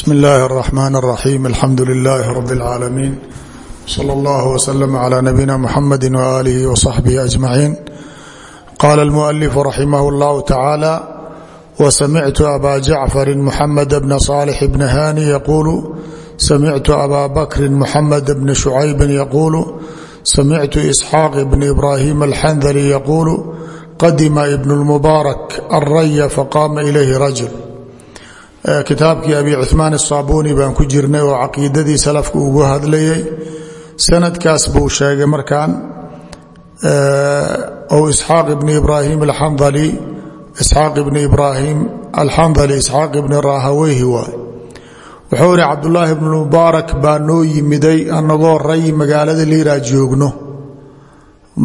bsmi اllahi الرحmn الرaxيm alxamdu لlh rb العaalamiin slى اllah وslm عlى nabiyina mxamadi وآlih وصaxbih أجmaعiin qala اlmuؤlif raximah اllah tacaalى wsamictu aba jacfari mxamed bna صاlx bn hani yqulu samictu aba bakri mxamed bn شhucaybi yqulu samictu isxaaq bn ibrahim alxandli yqulu qadima ibn اlmubaarak alraya faqama ilayhi rajul kitaabkii abi cumaan asaabuni baan ku jirnay oo caqiidadii salafku ugu hadlayay. Sanadkaas buu sheegay markaan ou isxaaq ibni ibraahim alxandali isxaaq ibni ibraahim alxandali isxaaq ibni raahaweyhi waay wuxuu ihi cabdulaahi ibnu mubaarak baa noo yimiday annagoo ray magaalada liira joogno.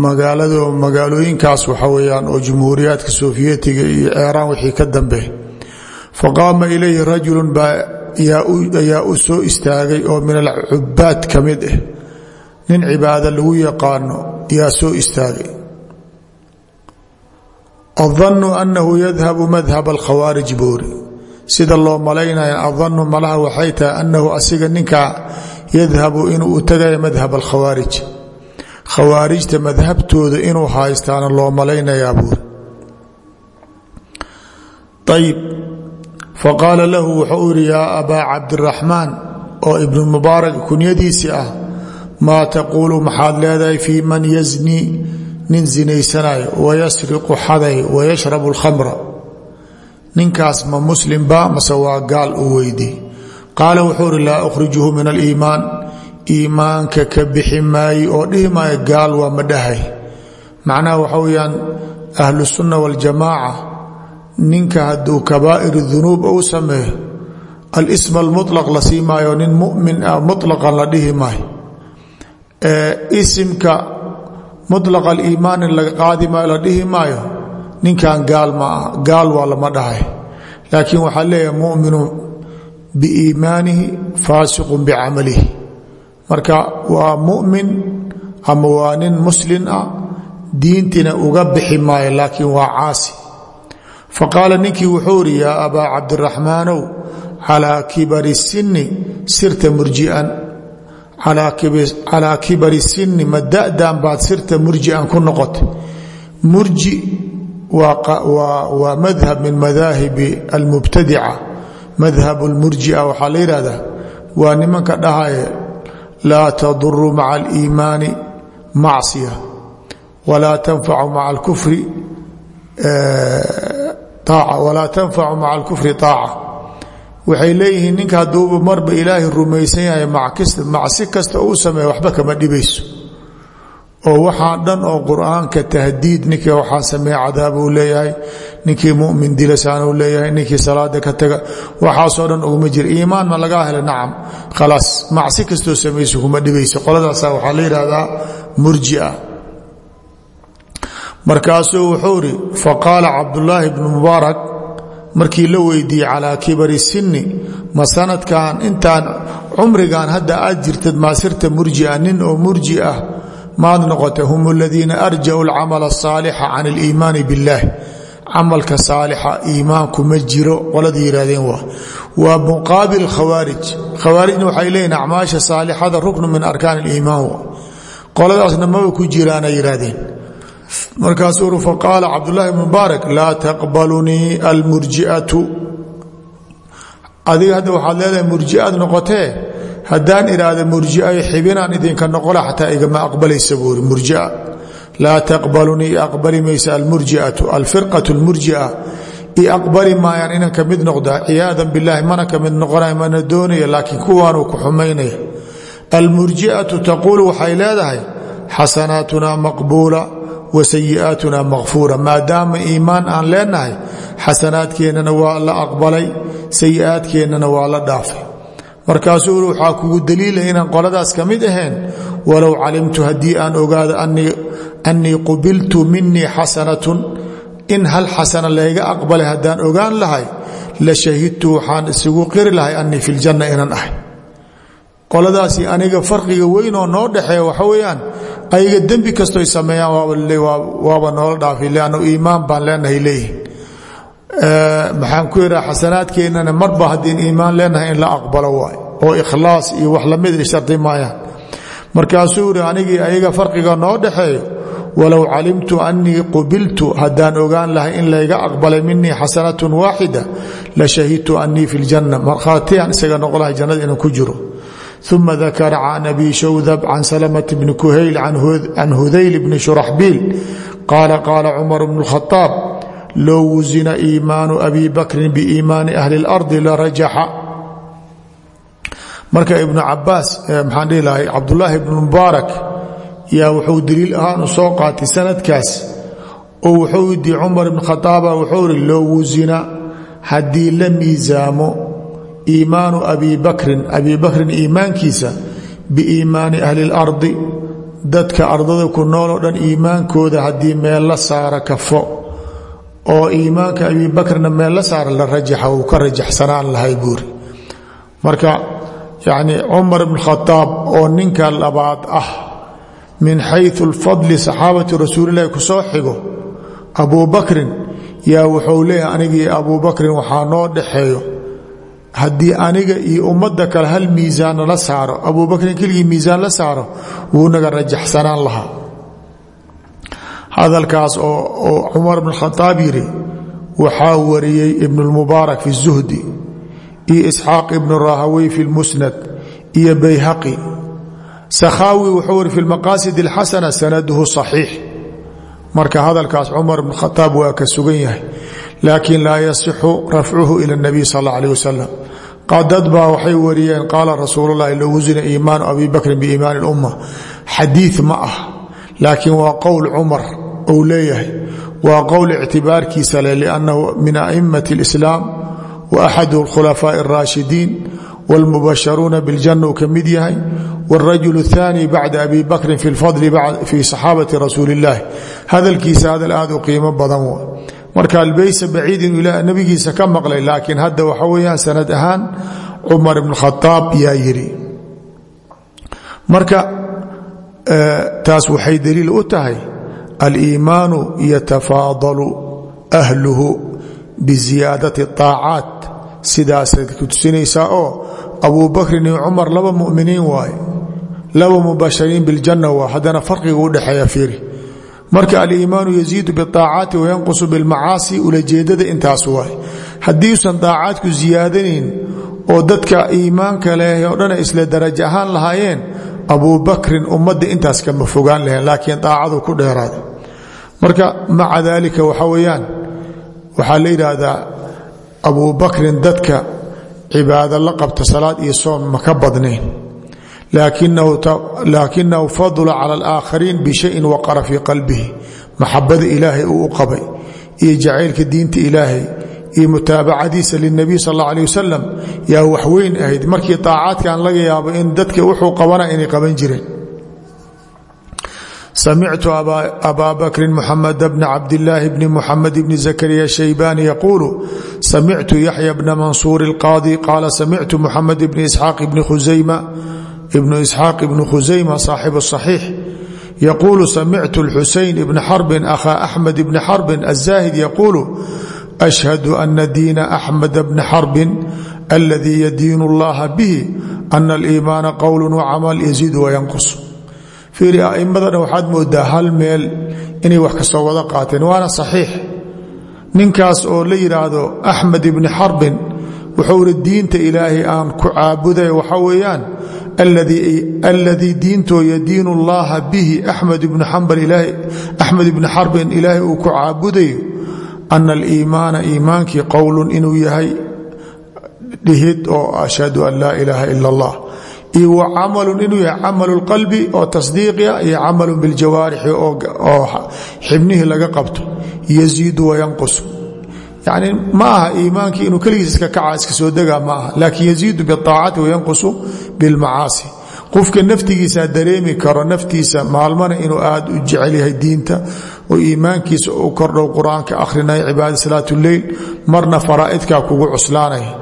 Magaalado magaalooyinkaas waxaa weyaan oo jumhuuriyaadka soofiyetiga iyo ceeraan wixii ka dambe faqaama ilayhi rajulu baa ayaa u soo istaagay oo min alcubaad ka mid ah nin cibaado lagu yaqaano yaa soo istaagay. Adanu anahu yadhabu madhab alkhawaarij buuri. Sida loo malaynaya adanu malaha waxay tahay anahu asiga ninkaa yadhabu inuu u tagaya madhab alkhawaarij. Khawaarijta madhabtooda inuu haystaana loo malaynayaa buuri faqaala lahu wuxuu ihi yaa abaa cabdiraxmaan oo ibnu mubaarak kunyadiisii ah maa taquulu maxaad leedahay fii man yaznii nin zinaysanayo wayasriqu xaday wayashrabu alkhamra. Ninkaas ma muslimba mase waa gaal u weydii qaala wuxuu ihi laa ukhrijuhu min aliimaan iimaanka ka bixi maayo oo dhihi maayo gaal waa ma dhahay ninka haduu kabaa'ir dunuub u sameeyo alsm almulaq la sii maayo nin mumin ah mulaqan la dhihi maayo. Isimka mulaq aliimaani laga qaadi maayo la dhihi maayo ninkan gaal maa gaal waa lama dhahay. Laakiin waxaa leeyahay muminu biiimaanihi faasiqun bicamalihi. Marka waa mumin ama waa nin muslim ah diintina uga bixi maayo laakiin waa caasi faqaala ninkii wuxuu ihi yaa abaa cabdiraxmaanow calaa kibari sinni sirta murjian calaa kibari sinni ma da'dan baad sirta murjian ku noqotay? Murji waa madhab min madaahibi almubtadica madhab lmurjia waxaa la yidhahdaa waa nimanka dhahaye laa taduru maca aliimaani macsiya walaa tanfacu maca alkufri walaa tanfacu maca alkufri aaca waxay leeyihiin ninka hadduuba marba ilaahay rumaysan yahay macsi kasta uu sameeya waxba kama dhibayso. Oo waxaa dhan oo qur'aanka tahdiid ninkii waxaa sameeya cadaab uu leeyahay ninkii mumin dilasaan uu leeyahay ninkii salaada ka taga waxaasoo dhan uguma jira iimaan ma lagaa hela nacam. Khalaas macsi kastoo samayso kuma dhibayso. Qoladaasa waxaa la yidhaahdaa murjia markaasuu wuxuu ri faqaala cabdulaahi bnu mubaarak markii la weydiiyey calaa kibari sinni ma sanadkan intaan cumrigan hadda aad jirtad maasirta murjia oo murji ah maad noqota hum aladiina arjau alcamala asaalixa can aliimaani biاllaah camalka saalixa iimaanku ma jiro qolada yidhahdeen waa. Waa muqaabil khawaarij. Khawaarijna waxay leeyihiin acmaasha saalixada ruknu min arkaan aliimaan qoladaasna maba ku jiraana yidhahdeen markaasuu faqaala cabdulaahi mubaarak laa taqbalunii almurjiatu. Adiga hadda waxaad leedahay murjiaad noqotee? Haddaan idhaahda murjiay xibinaan idinka noqola xataa igama aqbalaysa buuri murjia. Laa taqbalunii aqbali maysa almurjiatu alfirqatu lmurjia i aqbali maayaan inan ka mid noqda ciyaadan bilaahi mana ka mid mana doonaya laakiin kuwaanuu ku xumaynaya. Almurjiatu taquulu waxay leedahay xasanaatuna maqbuula wasayi'aatuna makfuura maadaama iimaan aan leenahay xasanaadkeennana waa la aqbalay sayi'aadkeennana waa la dhaafay. Markaasuu waxaa kugu daliila inaan qoladaas ka mid ahayn. Walow calimtu haddii aan ogaado annii qubiltu minii xasanatun in hal xasana layga aqbalay haddaan ogaan lahay la shahidtu waxaan isugu qiri lahay annii fi ljanna inaan ahay. Qoladaasi aniga farqiga weynoo noo dhexeeya waxa weyaan ayaga dembi kastoy sameeyaan waaba noola dhaafi lannu iimaan baan leenahay leeyihiin maxaan ku yidhaha xasanaadkeennana marba haddiin iimaan leenahay in la aqbalo waay oo ikhlaas iyo wax la mid shardi maayaan. Markaasuu yihi anigii ayaga farqiga noo dhaxeeyo walow calimtu anii qubiltu haddaan ogaan lahay in layga aqbalay minii xasanatun waaxida la shahidtu anii fi ljanna markhaatiyaan isaga noqo lahay jannada inaan ku jiro uma dakara can abi shawdab can salamة bni kuhayl can hudayl bni shuraxbiil qaala qaala cumar bnu اlkhaaab low wusina iimaanu abi bakrin biiimaani ahli اlardi larajaxa marka ibnu cabaas maxaan dhihi lahay cabdulaahi ibnu mubaarak yaa wuxuu daliil ahaan u soo qaatay sanadkaas oo wuxuu yidhi cumar ibn khaaaba wuxuu ihi low wusina haddii la miisaamo iimaanu abi bakrin abi bakrin iimaankiisa biiimaani ahli اlardi dadka ardada ku nooloo dhan iimaankooda haddii meel la saara kafo oo iimaanka abi bakrina meel la saara la rajaxa uu ka rajaxsanaan lahay buuri. Marka yacni cumar ibn khadaab oo ninka labaad ah min xayu lfadli saxaabati rasuulilahi ku soo xigo abu bakrin yaa wuxuu leeyahay anigii abu bakrin waxaa noo dhaxeeyo haddii aniga iyo ummadda kale hal miisaanna la saaro abu bakrin keligii miisaan la saaro wuu naga rajaxsanaan lahaa hadalkaas oo cumar bn khadaab yidhi waxaa wariyey ibn اlmubaarak fi الzuhdi iyo isxaaq ibn rahawey fi اlmusnad iyo bayhaqi sakhaawi wuxuu wari fi lmaqaasid اlxasana sanaduhu صaxiix marka hadalkaas cumar bn khadaab waa ka sugan yahay laakiin laa yasixu rafcuhu ila اnabiy sal اllah alيh wasalam qadad baa waxay wariyeen qaala rasuul اllahi low wusina iimaanu abi bakrin biiimaani اlumma xadiid ma ah laakiin waa qowl cumar ou leeyahay waa qowl ictibaarkiisa leh liannahu min a'immati اlislaam wa axadu اlkhulafaaءi اraashidiin wاlmubasharuuna biاljanna uu ka mid yahay wاlrajul الثaani bacda abi bakrin fi اlfadli fii صaxaabati rasuuli اllahi hadalkiisa hadal aad u qiimo badan w marka albaysa baciid inuu ilaa nabigiisa ka maqlay laakiin hadda waxa weeyaan sanad ahaan cumar ibn khadaab yaa yidhi marka taas waxay daliil u tahay aliimaanu yatafaadalu ahluhu biziyaadati طaacaat sidaasay ku tusinaysaa oo abu bakrin iyo cumar laba muminiin waaye laba mubashariin biljanna waa haddana farqiga u dhexeeya fiiri marka aliimaanu yaziidu biaacaati wayanqusu bilmacaasi ulajeedada intaas waay. Haddiiusan daacaadku ziyaadanayn oo dadka iimaanka leh oo dhana isla darajo ahaan lahaayeen abuu bakrin ummadda intaas kama fogaan laheen laakiin daacadu ku dheeraaday marka maca daalika waxa weeyaan waxaa la yidhaahdaa abuu bakrin dadka cibaado la qabta salaad iyo soom ma ka badnayn laakinahu fadla cala alaakhariin bishayin waqara fii qalbihi maxabada ilaahay uu u qabay iyo jacaylka diinta ilaahay iyo mutaabacadiisa linabiy sal alla alih wasalam yaa waxweyn ahayd markii taacaadkan laga yaabo in dadka wuxuu qabana inay qaban jireen samictu abaa bakrin muxamed bna cabdilaahi bni muxamed bni zakariya shaybani yaquulu samictu yaxya bna mansuur اlqaadi qaala samictu muxamed bni isxaaq bni khusayma ibnu isxaaq ibnu khusayma saaxibu saxiix yaquulu samictu xusein ibni xarbin akhaa axmed ibni xarbin azaahid yaquulu ashhadu ana diina axmed bni xarbin aladii yadiin اllaha bihi ana aliimaana qowlu wacamal yaziid wayanqus fiiri a'imadana waxaad moodaa hal meel inay wax ka soo wada qaateen. Waana saxiix. Ninkaas oo la yidhaahdo axmed ibni xarbin wuxuu ri diinta ilaahay aan ku caabuday waxa weeyaan aladii diintoo yadiin اllaha bihi axmed ibni xarbin ilaahay uu ku caabudayo ana aliimaana iimaankii qowlun inuu yahay dhihid oo ashhadu an laa ilaaha ila اllah iyo wa camalun inuu yahay camalu اlqalbi oo tasdiiqia iyo camalu biljawaarixi oo xibnihii laga qabto yaziidu wayanqus yani ma aha iimaankii inuu keligiis iska kaca iska soo dega ma aha laakiin yaziidu biaacati wayanqusu bilmacaasi. Qofka naftigiisaa dareemi karo naftiisa maalmana inuu aad u jecel yahay diinta oo iimaankiisa u kordhow qur'aanka akhrinaya cibaada salaat lleyl marna faraa'idkaa kugu cuslaanaya.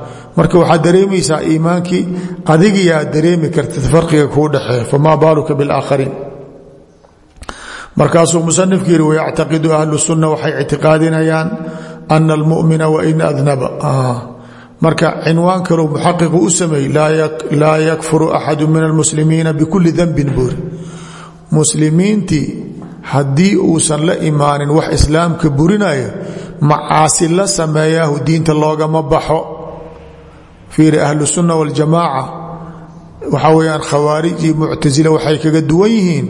Dareemi kartid farqiga kuu dhexeeya. Famaa baaluka bilaakhariin markaasuu musanifku yidhi wayactaqidu ahlu sunna waxay ictiqaadinayaan ana almumina wain adnaba. Marka cinwaan kalou muxaqiqu u sameeyey laa yakfuru axadu min almuslimiina bikuli danbin buuri muslimiintii haddii uusan la imaanin wax islaamka burinayo macaasi la sameeyaahu diinta loogama baxo. Fiiri ahlu sunna waljamaaca waxaa weyaan khawaarij iyo muctasila waxay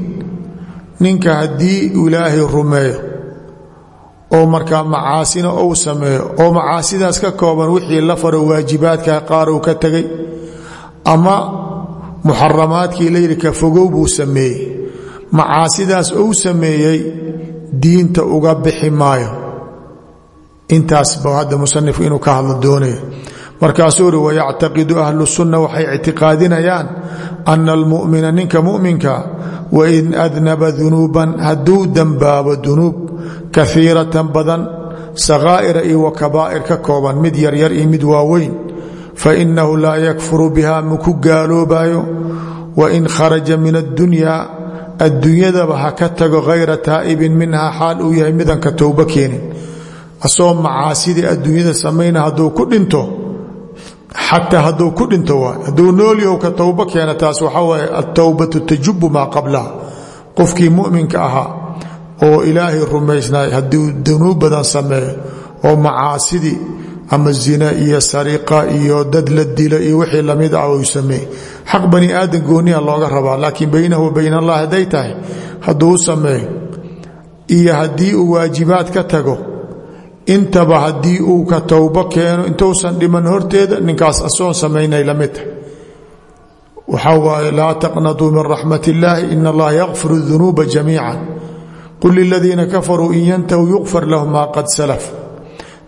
ninka haddii ilaahay rumeeyo oo markaa macaasina ou sameeyo oo macaasidaas ka kooban wixii la faro waajibaadka qaar uu ka tegay ama muxaramaadkii layidhi ka fogow buu sameeyey. Macaasidaas ou sameeyey diinta uga bixi maayo. Intaasba hadda musanifku inuu ka hadlo doonaya. Markaasuu uri wayactaqidu ahlu sunna waxay ictiqaadinayaan ana almumina ninka muminka wain adnaba dunuuban hadduu dembaabo dunuub kaiiratan badan sakaa'ira iyo wa kabaa'ir ka kooban mid yaryar iyo mid waaweyn. Fainahu laa yakfuru biha maku gaaloobayo wain kharaja min addunyaa adduunyadaba ha ka tago hayra taa'ibin minha xaal uu yahay midanka towbo keenin. Asagoo macaasidii adduunyada samayna hadduu ku dhinto xataa hadduu ku dhinto waay hadduu noolyahow ka towbo keena taas waxaa waaye altowbatu tajubu maa qablaha. Qofkii muminka ahaa oo ilaahay rumaysnaay hadduu dunuub badan sameeyo oo macaasidii ama zina iyo sariqa iyo dad la dilo iyo wixii la mid ah uu sameey xaq bani aadan gooniha looga rabaa laakiin baynahu wa allah hadday tahay sameeyo iyo haddii uu waajibaad ka tago intaba haddii uu ka towbo keeno intuusan dhiman horteeda ninkaas asoon samaynay la mid tahay. Waxaa waaye laa taqnatuu min raxmat illaahi in allaha yakfiru dunuuba jamiica qul liladiina kafaruu in yantahuu yukfar lahum maa qad salaf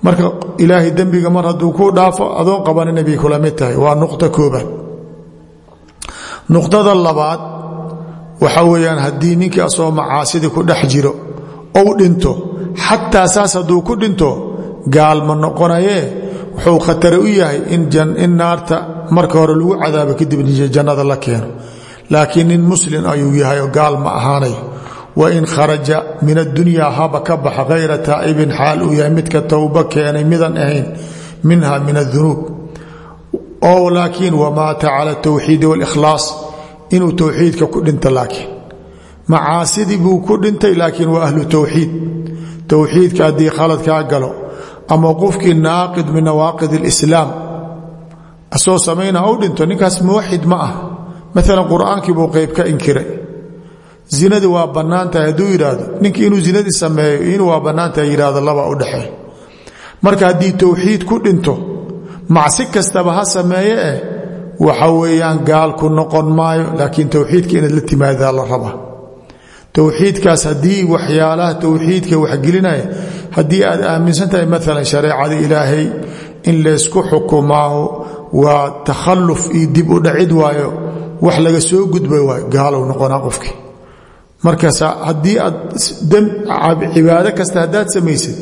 marka ilaahay dembiga mar hadduu ku dhaafo adoon qabana nebi kula mid tahay waa nuqta koobaad nuqdada labaad waxa weeyaan haddii ninkii asoo macaasidii ku dhex jiro ou dhinto xataa saas hadduu ku dhinto gaal ma noqonayee wuxuu khatare u yahay in naarta marka hore lagu cadaabo kadib jannada la keeno laakiin nin muslim ayuu yahay oo ahaanayo wain kharaja min addunya haba ka baxa hayra taa'ibin xaal uu yahay midka towbo keenay midan ahayn minha min adunuub oo laakiin wamaata cala tawxiidi walikhlaas inuu towxiidka ku dhinto laakiin. Macaasidii buu ku dhintay laakiin waa ahlu towxiid towxiidka haddii khaladkaa galo ama qofkii naaqid min nawaaqid اlislaam asoo samayna u dhinto ninkaas muwaxid ma ah. Buu qeyb ka inkiray zinadii waa bannaan tahay hadduu yidhaahdo ninkii inuu zinadii sameeyo inuu waa bannaan tahay yidhahdo laba u dhexee marka haddii towxiid ku dhinto macsi kastaba ha sameeye eh waxa weeyaan gaalku noqon maayo laakiin towxiidka inaad la timaadaa la rabaa towxiidkaas haddii waxyaalaha towxiidka waxgelinaya haddii aad aaminsan tahay maalan shareecada ilaahay in laysku xukumaaho waa takhalluf iyo dib u dhacid waayo wax laga soo gudbay waayo gaalow noqonaa qofkii markaas haddii aad cibaado kasta haddaad samaysid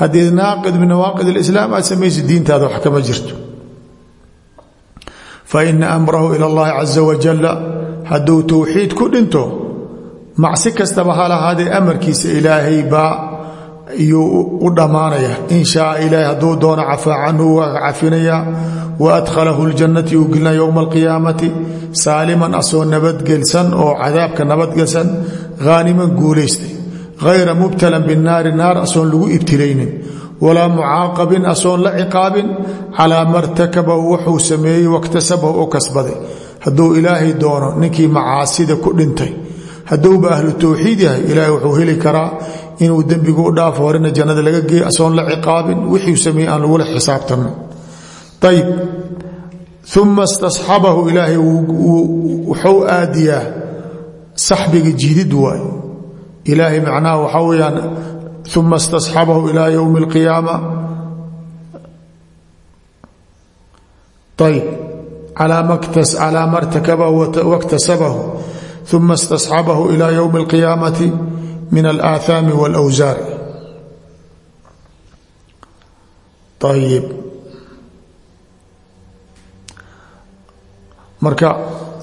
haddii naaqid min nawaaqid alislaam aad samaysid diintaada wax kama jirto. Fa ina amrahu ila allahi caza wajalla hadduu towxiid ku dhinto macsi kastaba ha lahaadee amarkiisa ilaahay baa iyuu u dhammaanaya. In shaaa ilaahay hadduu doono cafaa canhu waa cafinaya wa adkhalahu ljannati uu gelina yowma alqiyaamati. Saaliman asoo nabadgelsan oo cadaabka nabadgelsan haaniman guulaystay hayra mubtalan binnaari naar asoon lagu ibtilaynin. Walaa mucaaqabin asoon la ciqaabin. Calaa martakabahu wuxuu sameeyey waktasabahu u kasbaday. Hadduu ilaahay doono ninkii macaasida ku dhintay. Hadduuba ahlu towxiid yahay ilaahay wuxuu heli karaa inuu dembigu u dhaafo horena jannada laga geey asoon la ciqaabin wuxuu sameeyey aan lagula xisaabtanno ayib uma istasxabahu ilaahay wuxuu aadiyaa saxbiga jiidid waay. Ilaahay macnaha waxaa weyaan uma istasxabahu ilaa yowmi اlqiyaama ayb calaa ma irtakaba waktasabahu uma istasxabahu ilaa yowmi اlqiyaamati min alaahaami wاlawsaar ayib marka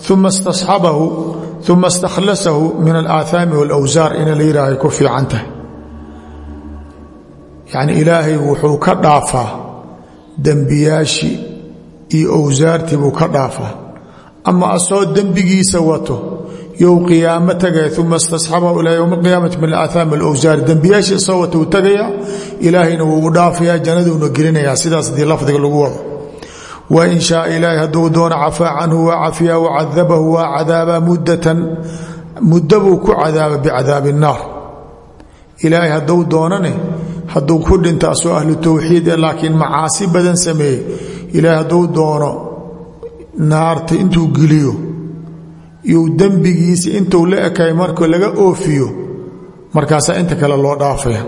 uma istasxabahu uma istakhlasahu min alaahaami wاlawsaar ina la yihaahay ku fiican tahay. Yacni ilaahay wuxuu ka dhaafaa dembiyaashii iyo owsaartii buu ka dhaafaa. Ama asoo dembigiisa wato you qiyaamo tagaya uma istasxabahu ilaa ywm اqiyaamati min aaaami alowsaari dembiyaashii asoo wata uu tagaya ilaahayna wuu u dhaafayaa jannaduuna gelinayaa sidaas hadii lafdiga lagu wado wain shaaa ilaahay hadduu doono cafaa canhu waa cafiya wacadabahu waa cadaaba mudatan muddo buu ku cadaaba bicadaabi الnaar ilaahay hadduu doonane hadduu ku dhinta asoo ahlu towxiid laakiin macaasi badan sameeyey ilaahay hadduu doono naarta intuu geliyo iyou dembigiisa intuu la ekay marka laga oofiyo markaasaa inta kale loo dhaafaya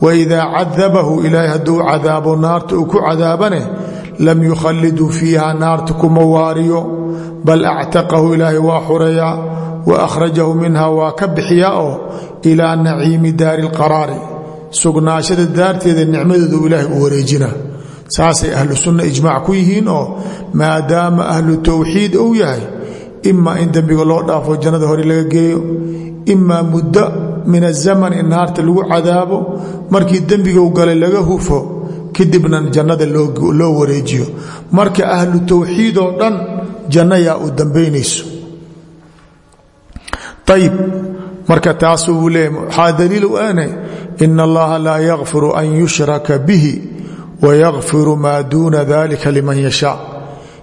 waidaa cadabahu ilaahay hadduu cadaabo naarta uu ku cadaabane lam yukhalliduu fiiha naarta kuma waariyo bal actaqahu ilaahay waa xureeyaa wa akhrajahu minha waa ka bixiyaa oo ilaa naciimi daari lqaraari sugnaashada daarteeda nicmadeedu ilaahay u wareejina. Saasay ahlu sunna ijmaac ku yihiin oo maadaama ahlu towxiid uu yahay imaa in dembiga loo dhaafo jannada hore laga geeyo imaa muddo min azaman in naarta lagu cadaabo markii dembigu galay laga hufo kadibna jannada loo wareejiyo. Marka ahlu towxiid oo dhan janno u dambaynayso. Ayib marka taasuu leeya waxaa daliil u ane in allaha laa yakfiru an yushraka bihi wayakfiru maa duuna dalika liman yashaa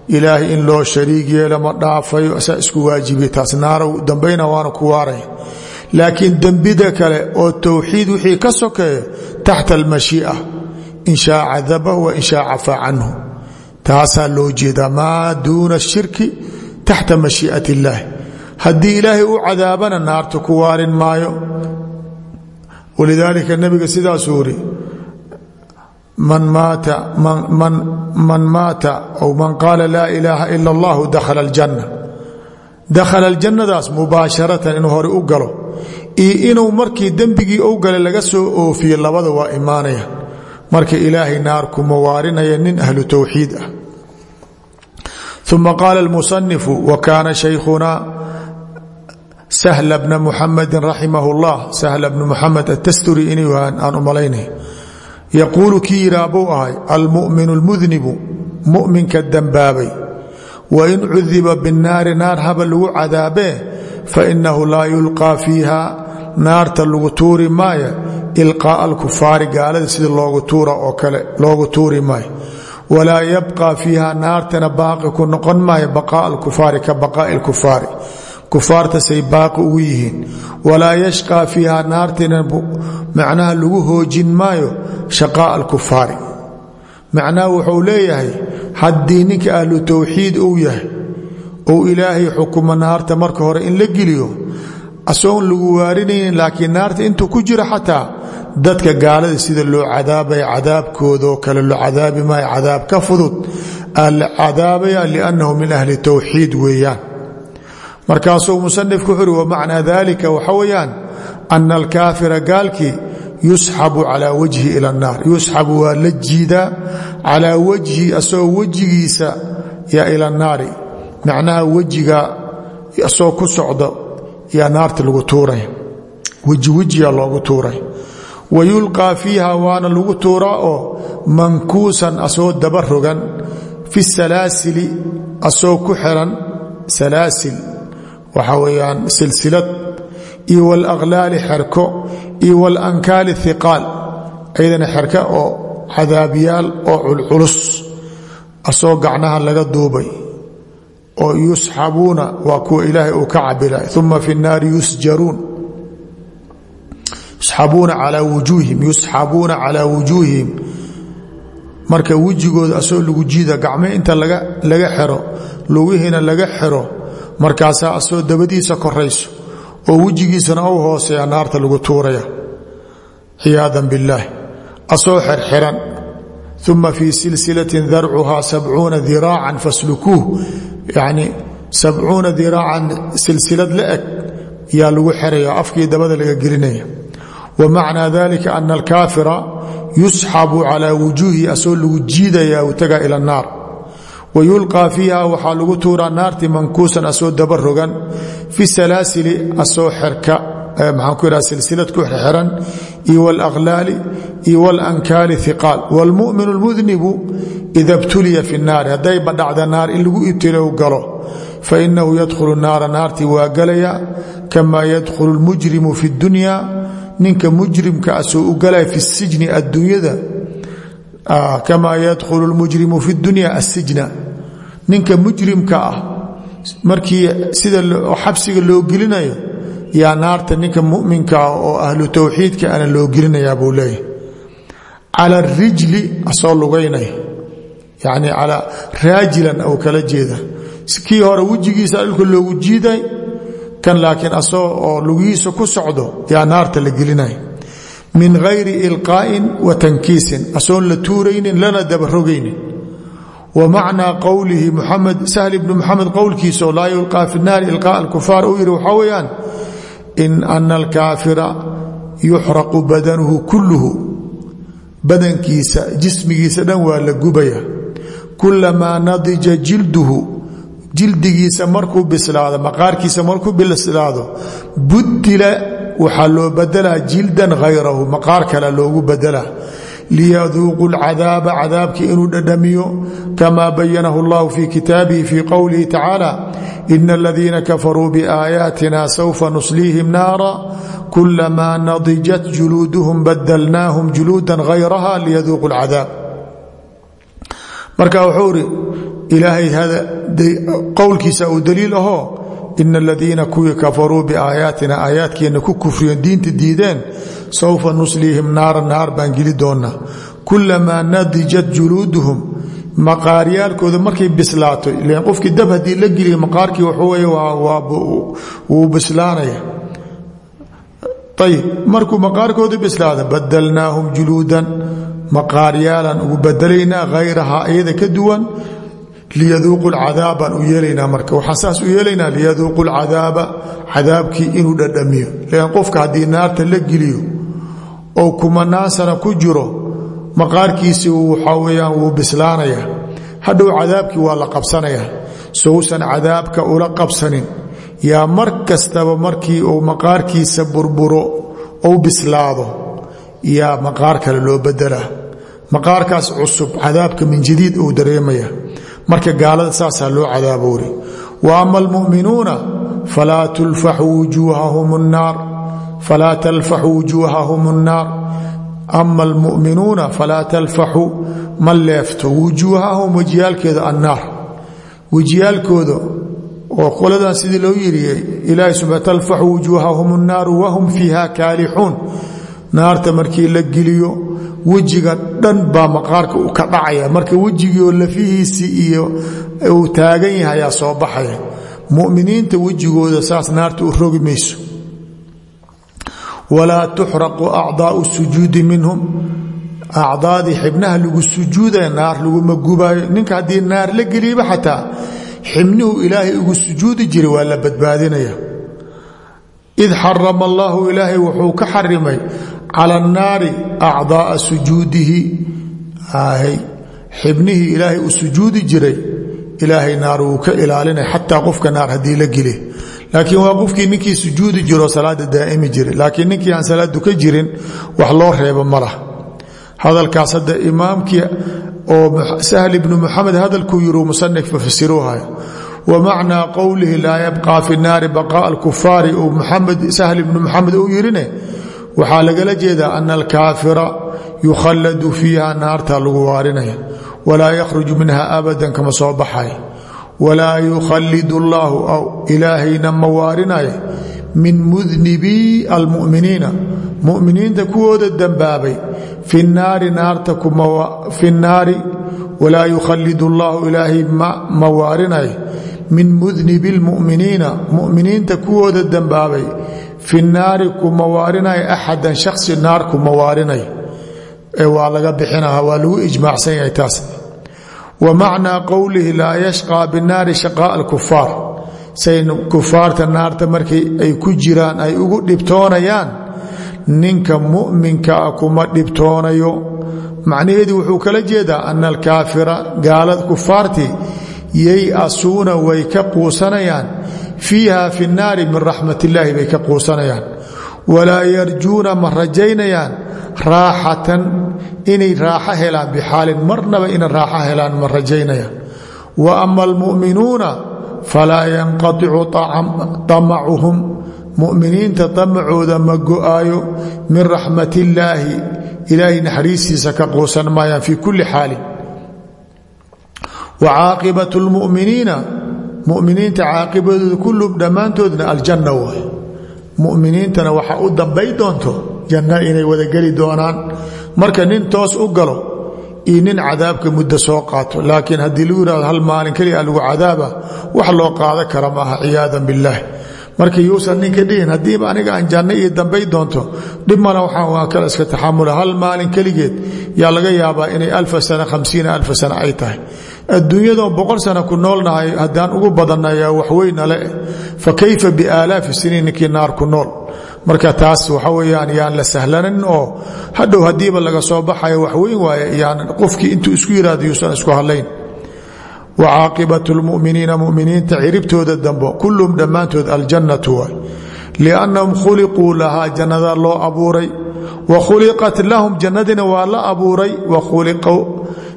ilaahay in loo shariig yeelo ma dhaafayo isku waajibiya taas dambayna waana ku waaraya laakiin dembida kale oo towxiid wixii ka sokeeya taxta almashii'a. In shaa cadabahu wa in shaa cafaa canhu. Taasaa loo jeedaa maa duuna shirki taxta mashii'at illaah haddii ilaahay u cadaabana naarta ku waarin maayo. Walidaalika nabiga sidaasuu iri man maata aw man qaala laa ilaaha ila allahu dakhala aljanna. Dakhala aljannadaas mubaasharatan inuu hore u galo. Iyo inuu markii dembigii ou galay laga soo oofiye labada waa imaanaya. Marka ilaahay naar kuma waarinaya nin ahlu towxiid ah. Uma qaala almusanifu wa kaana shaykhuna sahla bna muxamadi raximah اllah sahla bna muxamed atasturi inuu aan u malaynay yaquulu kii yihaa buu ahay almuminu اlmudnibu muminka dembaabay wain cudiba binnaari naar haba lagu cadaabee fainahu laa yulqaa fiiha naarta lagu tuuri maaya ilqaa'a alkufaari gaalada sida loogu tuura oo kale loogu tuuri maayo. Walaa yabqa fiiha naartana baaqi ku noqon maayo baqaa'a alkufaari ka baqaa'i alkufaari kufaartasay baaqi ugu yihiin. Walaa yashqaa fiiha naartina macnaha lagu hoojin maayo shaqaa'a alkufaari. Macnaha wuxuu leeyahay haddii ninka ahlu towxiid uu yahay ou ilaahay xukumo naarta marka hore in la geliyo asoon lagu waarinaynin laakiin naarta intuu ku jiro xataa dadka gaalada sida loo cadaabaya cadaabkoodoo kale loo cadaabi maayo cadaab ka fudud aa la cadaabaya liannahu min ahli towxiid weeyaan markaasuu musanifku wuxu uhi wamacnaa dalika waxa weeyaan ana alkaafira gaalkii yusxabu calaa wajhi ila annaar yusxabu waa la jiidaa calaa wajhi asagoo wejigiisa yaa ila annaari macnaha wejiga asagoo ku socdo yaa naarta lagu tuuray weji wejiyaa loogu tuuray. Wa yulqaa fiiha waana lagu tuuraa oo mankuusan asagoo daba fi salaasili asagoo ku xiran salaasil waxaa weeyaan silsilad iyo walaklaali xerko iyo walankaali hiqaal ayadana xerka oo cadaabyaal oo culculus asagoo gacnaha laga duubay. Oo yusxabuuna waa kuwa ilaahay uu ka cabira uma fi الnaari yusjaruun. Yusxabuuna calaa wujuuhihim marka wejigooda asagoo lagu jiida gacme inta laga xero lugihiina laga xero markaasaa asagoo dabadiisa korayso oo wejigiisana ou hooseeya naarta lagu tuuraya. Ciyaada biاllaah asagoo xerxiran uma fii silsilatin darcuhaa sabcuuna diraacan faslukuuh. Yacni sabcuuna diraacan silsilad la eg yaa lagu xeraya afkii dabada laga gelinaya. Wa macnaa dalika ana alkaafira yusxabu calaa wujuuhi asoo lagu jiidaya u ila annaar wa yulqaa fiiha waxaa lagu tuuraa naarti mankuusan asoo daba rogan fi salaasili asoo xerka maxaan ku yidhaha silsilad ku xirxiran iyo wاlaqlaali iyo wاlankaali hiqaal wاlmu'minu اlmudnibu ida btuliya fi الnaari haddayba dhacda naar in lagu ibtilow galo fainahu yadkhulu naara naartii waa galaya kama yadkhulu اlmujrimu fi اdunya ninka mujrimka asoo u galaya fi sijni adduunyada kama yadkhulu اlmujrimu fi اdunya asijna ninka mujrimka ah markii sida xabsiga loo gelinayo yaa naarta ninka muminka ah oo ahlu towxiidka ana loo gelinayaa buu leeyahy cala rijli asoo lugaynaya yani calaa raajilan ou kala jeeda. Kii hore wejigiisa dhulka loogu jiiday kan laakiin asoo oo lugihiisa ku socdo yaa naarta la gelinaya min gayri ilqaa'in wa tankiisin asoon la tuuraynin lana dabarogaynin. Wmacnaa qowlihi muxamed sahl ibnu muxamed qowlkiisaoo laa yulqaa fi naari ilqaa alkufaar uu yidhi waxaa weeyaan in ana alkaafira yuxraqu badanuhu kulluhu badankiisa jismigiisa dhan waa la gubaya. Kulamaa nadija jilduhu jildigiisa markuu bislaado maqaarkiisa markuu waxaa loo badelaa jildan hayrahu maqaar kale loogu badelaa liyaduuquu lcadaaba cadaabkii inuu dhadhamiyo kama bayanahu اllahu fi kitaabihi fi qowlihi tacaala ina aladiina kafaruu biaayaatina sawfa nusliihim naara kulamaa nadijat juluuduhum badalnaahum juluuda hayraha liyaduuquu lcadaab marka wuxuu iri ilaahay qowlkiisa uu daliil ahoo ina aladiina kuwii kafaruu biaayaatina aayaadkeenna ku kufriyeen diinta diideen sawfa nusliihim naara naar baan geli doonaa kulamaa nadijat juluuduhum maqaaryaalkooda markay bislaato ilan qofkii dab haddii la geliya maqaarkii waxuu wey wuu bislaanaya ayib markuu maqaarkooda bislaada badalnaahum juluudan maqaaryaalan ugu badalaynaa hayrahaa iyada ka duwan liyaduuqu lcadaab baan u yeelaynaa marka. Waxaan saas u yeelaynaa liyaduuqu lcadaaba cadaabkii inuu dhadhamiyo. Lan qofka haddii naarta la geliyo ou kumanaan sana ku jiro maqaarkiisii waxaa weyaan wuu bislaanaya hadhow cadaabkii waa la qabsanaya sousan cadaabka ula qabsanin yaa mar kastaba markii uu maqaarkiisa burburo ou bislaado yaa maqaar kale loo bedelaa maqaarkaas cusub cadaabka min jadiid uu dareemaya marka gaalada saasaa loo cadaabowri wa ama almu'minuuna falaa tulfaxu wujuuhahum الnaar falaa talfaxu wujuuhahum الnaar ama almu'minuuna falaa talfaxu ma leefto wujuuhahum wejiyaalkeeda annaar wejiyaalkooda oo qoladan sidii loo yiriyey ilaahay sub talfaxu wujuuhahum الnaaru wahum fiiha kaalixuun naarta markii la geliyo wejiga dhan baa maqaarka ka dhacaya. Marka wejigiioo lafihiisii iyo uu taagan yahay soo baxaya. Muminiinta wejigooda saas naarta u rogi mayso. Walaa tuxraqu acdaau sujuudi minhum. Acdaadii xibnaha lagu sujuudaya naar laguma gubaayo ninka haddii naar la geliyaba xataa xibnuhu ilaahay ugu sujuudi jiray waa la badbaadinaya. Id xarama allahu ilaahay wuxuu ka xarimay cala annaari acdaaa sujuudihi. Xibnihii ilaahay u sujuudi jiray ilaahay naar wuu ka ilaalinay xataa qofka naar haddii la geli laakiin waa qofkii ninkii sujuudi jiroo salaada daa'imi jiray. Laakiin ninkii aan salaadu ka jirin wax loo reebo ma lah hadalkaas hadda imaamkii oo sahl ibnu muxamed hadalkuu yiru musanif fafasiruuhaya wmacnaa qowlihi laa yabqaa fi naari baqaa alkufaari uu sahl ibnu uu yirine waxaa lagala jeedaa ana alkaafira yukhalladu fiiha naarta lagu waarinaya walaa yakhruju minha abadan kama soo baxay walaa yukhallid اllahu aw ilaahayna ma waarinaya min mudnibii almuminiina muminiinta kuwooda dembaabay fi naari naarta fi naari walaa yukhallid اllahu ilaahay ma waarinaya min mudnibi اlmuminiina muminiinta kuwooda dembaabay fi naari kuma waarinaya axadan shaksi naar kuma waarinay ee waa laga bixinaha waa lagu ijmaacsan yahay taas. Wa macnaa qowlihi laa yashqaa binaari shaqaa alkufaar say kufaarta naarta markii ay ku jiraan ay ugu dhibtoonayaan ninka muminka ah kuma dhibtoonayo. Macnaheedu wuxuu kala jeedaa ana alkaafira gaalada kufaartii yay-asuuna way ka quusanayaan fiiha fi naari min raxmat illaahi bay ka quusanayaan walaa yarjuuna ma rajaynayaan raaxatan inay raaxo helaan bixaalin marnaba inay raaxo helaan ma rajaynayaan. Wa ama almu'minuuna falaa yanqaicu amacuhum muminiinta damacooda ma go'aayo min raxmat illaahi ilaahay naxariistiisa ka quusan maayaan fii kulli xaalin muminiinta caaqibadooda kulluhum dhammaantoodna aljanna waay muminiintana waxaa u dambay doonto janna inay wada geli doonaan. Marka nin toos u galo iyo nin cadaabka muddo soo qaato laakiin haddii lagu yihahdo hal maalin keliya lagu cadaaba wax loo qaada kara maaha ciyaadan billaah. Marka yuusan ninka dhihin haddiiba aniga aan janno iyo dambay doonto dhib male waxaan waa kale iska taxamula ay tahay adduunyadoo boqol sana ku noolnahay haddaan ugu badannayaa waxweynale fa kayfa biaalaafi siniin ninkii naar ku nool? Marka taas waxa weyaan yaan la sahlanin oo hadhow haddiiba laga soo baxayo waxweyn waaye yaan qofkii intuu isku yihahdo yuusan isku hadlayn. Wcaaqibat lmuminiina muminiinta ciribtooda dambo kulluhum dhammaantood aljannatu waay. Liannahum khuliquu lahaa jannada loo abuuray. Wa khuliqat lahum waa la abuuray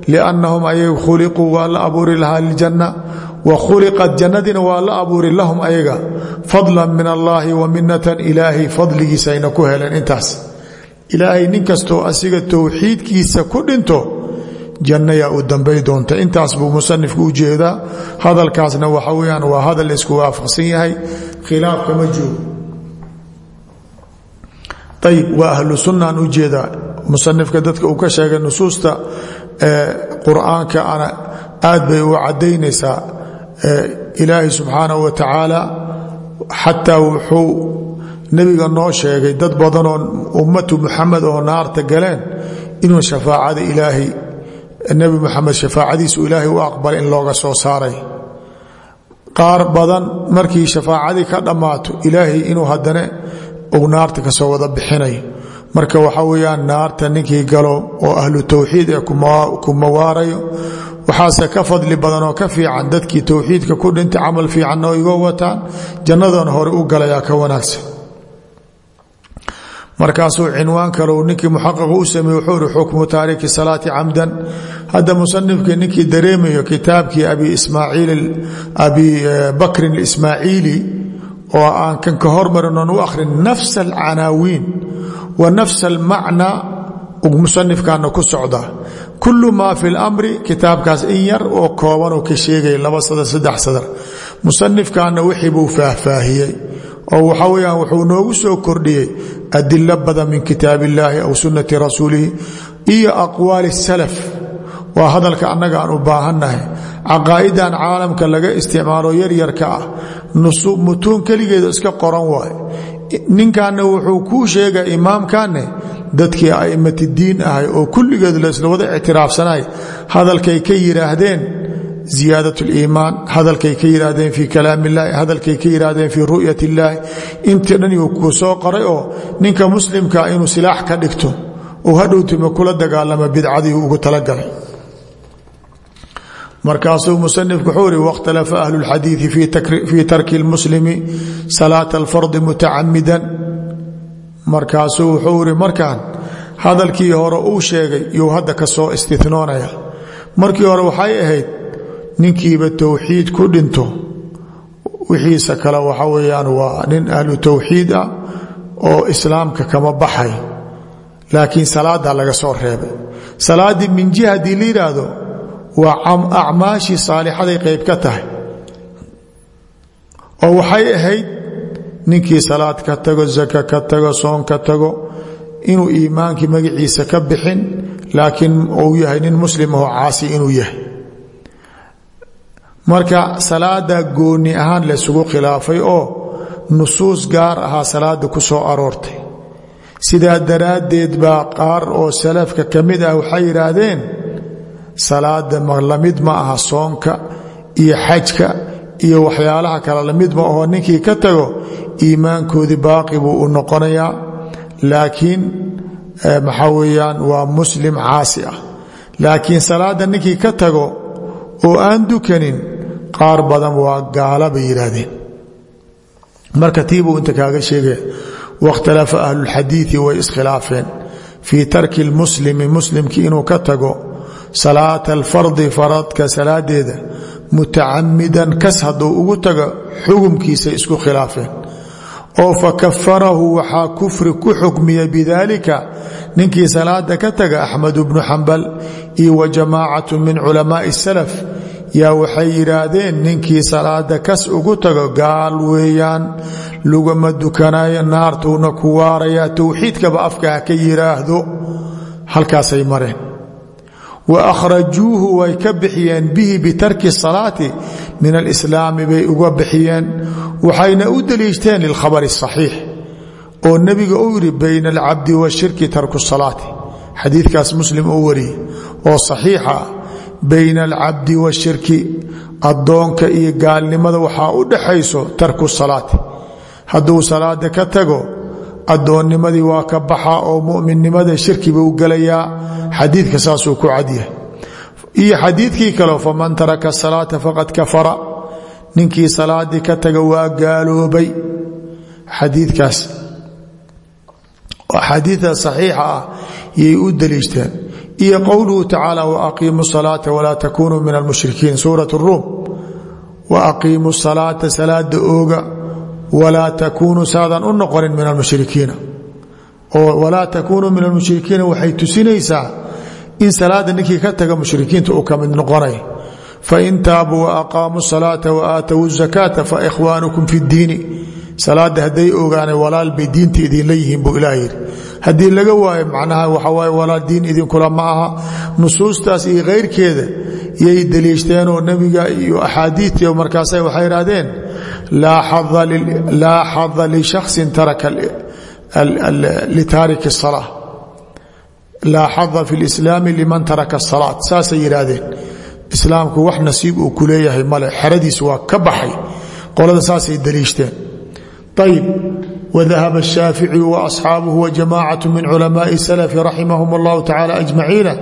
liannahum ayaga khuliquu waa la abuuri lahaa liljanna wa khuliqat jannadina waa la abuuri lahum ayaga fadlan min allaahi wa minatan ilaahay fadligiisayna ku heleen intaas ilaahay nin kastoo asiga towxiidkiisa ku dhinto janno yaa u dambay doonta intaas buu musanifku u jeedaa hadalkaasna waxa weyaan waa hadal laysku waafaqsan yahay khilaaf qur'aanka ana aad bay u caddaynaysaa ilaahay subxaanahu wa tacaala xataa wuxuu nebiga noo sheegay dad badanoo ummatu muxamed oo naarta galeen inuu shafaacada ilaahay nebi moxamed shafaacadiisu ilaahay u aqbalay in looga soo saaray. Qaar badan markii shafaacadii ka dhammaato ilaahay inuu haddana uu naarta ka soo wada bixinayo marka waxa weyaan naarta ninkii galo oo ahlu towxiid ee kuma waarayo waxaase ka fadli badan oo ka fiican dadkii towxiidka ku dhintay camal fiicanna oo igo wataan jannadan hore u galayaa ka wanaagsan. Markaasuu cinwaan kale ninkii muxaqiqa u sameeye wuxuu ihi xukmu taariki salaati camdan. Hadda musanifkii ninkii dareemayo kitaabkii abi ismaaciil abi bakrin ismaaciili oo aan kan ka hormarin u akhrin nafsa alcanaawiin wa nafsa almacnaa musanifkaana ku socdaa kullu maa fi lamri kitaabkaas in yar oo kooban oo ka sheegaya laba sadar saddex sadar. Musanifkaana wixii buu faahfaahiyey. Oo waxa weyaan wuxuu noogu soo kordhiyey adilo badan min kitaab illaahi aw sunnati rasuulihi iyo aqwaali salaf. Waa hadalka annaga aan u baahannahay. Caqaa'idan caalamka laga isticmaalo yaryarka ah. Mutuun keligeeda iska qoran waaye ninkanna wuxuu kuu sheega imaamkanne dadkii a'immati diin ahay oo kulligeed laysla wada ictiraafsanay hadalkay ka yidhaahdeen ziyaadat liimaan hadalkay ka yidhaahdeen fii kalaam illaahi hadalkay ka yidhaahdeen fii ru'yat illaahi intii dhan yuu kuu soo qoray oo ninka muslimka inuu silaax ka dhigto uu hadhowtima kula dagaalama bidcadii ugu talagalay markaasuu musanifku wuxuu ihi wاkhtalafa ahlu اlxadiiثi fii tarki اlmuslimi salaata alfardi mutacamidan markaasuu wuxuu ihi markaan hadalkii hore uu sheegay yuu hadda ka soo istinoonaya markii hore waxay ahayd ninkiiba towxiid ku dhinto wixiisa kale waxa weeyaan waa nin ahlu towxiid ah oo islaamka kama baxay laakiin salaada laga soo reebay salaaddii min jiha haddii la yidhaahdo waa acmaashii saalixaday qayb ka tahay. Oo waxay ahayd ninkii salaad ka tago zaka ka tago soon ka tago inuu iimaankii magaciisa ka bixin laakiin uu yahay nin muslim aho caasi inuu yahay. Marka salaada gooni ahaan laysugu khilaafay oo nusuus gaar ahaa salaada ku soo aroortay. Sidaa daraaddeed baa qaar oo salafka ka mid ah waxay yidhaahdeen salaada lamid ma aha soonka iyo xajka iyo waxyaalaha kale lamid ma aho ninkii ka tago iimaankoodii baaqi buu u noqonayaa laakiin maxaa weeyaan waa muslim caasi ah laakiin salaada ninkii ka tago oo aan dukanin qaar badan waa gaala bay yidhaahdeen marka tii buu inta kaaga sheegaya wاkhtalafa ahlu اlxadiiثi way iskhilaafeen fii tarki اlmuslimi muslimki inuu ka tago salaata alfardi faradka salaadeeda mutacamidan kas hadduu ugu tago xugumkiisay isku khilaafeen oo fakafarahu waxaa kufri ku xukmiya bidalika ninkii salaada ka taga axmed bnu xambal iyo wa jamaacatu min culamaai اsalaf yaa waxay yidhaahdeen ninkii salaada kas ugu tago gaal weeyaan lugama dukanayo naartuuna ku waaraya towxiidkaba afka ha ka yidhaahdo. Halkaasay mareen wa akhrajuuhu way ka bixiyeen bihi bitarki salaati min alislaami bay uga bixiyeen waxayna u daliishteen lilkhabari saxiix oo nebiga uu yidhi bayna alcabdi washirki tarku salaati xadiidkaas muslim uu wariyey oo saxiixa ah bayna alcabdi washirki addoonka iyo gaalnimada waxaa u dhaxayso tarku salaati hadduu salaada ka tago addoonnimadii waa ka baxa oo muminnimada shirkiba u gelayaa xadiidka saasuu ku cadyahay iyo xadiidkii kaleo faman taraka salaata faqad kafara. Ninkii salaadii ka taga waa gaaloobay. Xadiikaas axaadiida saxiixa ah yay u daliishteen. Iyo qowluhu tacaala waaqiimu salaata walaa takunuu min almushrikiin. Suurat ruum. Waaqiimu salaata salaada ooga. Walaa takunuu saadan u noqonin min almushrikiina. Oo walaa takunuu in salaada ninkii ka taga mushrikiinta uu ka mid noqonay. Fain taabuu waaqaamuu salaata waaatowu zakaata faikhwaanukum fi ddiini. Salaada hadday ogaanay walaal bay diinta idinla yihiin buu ilaah yidhi. Laga waayo macnaha waxawaaye walaal diin idinkula ma aha. Nusuustaas iyo kayrkeeda yay daliishteenoo nebiga iyo axaadiidtii markaasa waxay idhahdeen laa xada lishaksin litaariki الsalaa laa xada fi lislaami liman taraka asalaat saasay yidhaahdeen islaamku wax nasiib uu ku leeyahay male xeradiis waa ka baxay. Qolada saasay daliishteen. Ayib wadahaba ashaaficiyu waasxaabuhu wajamaacatu min culamaai salafi raximahum allahu tacala ajmaciina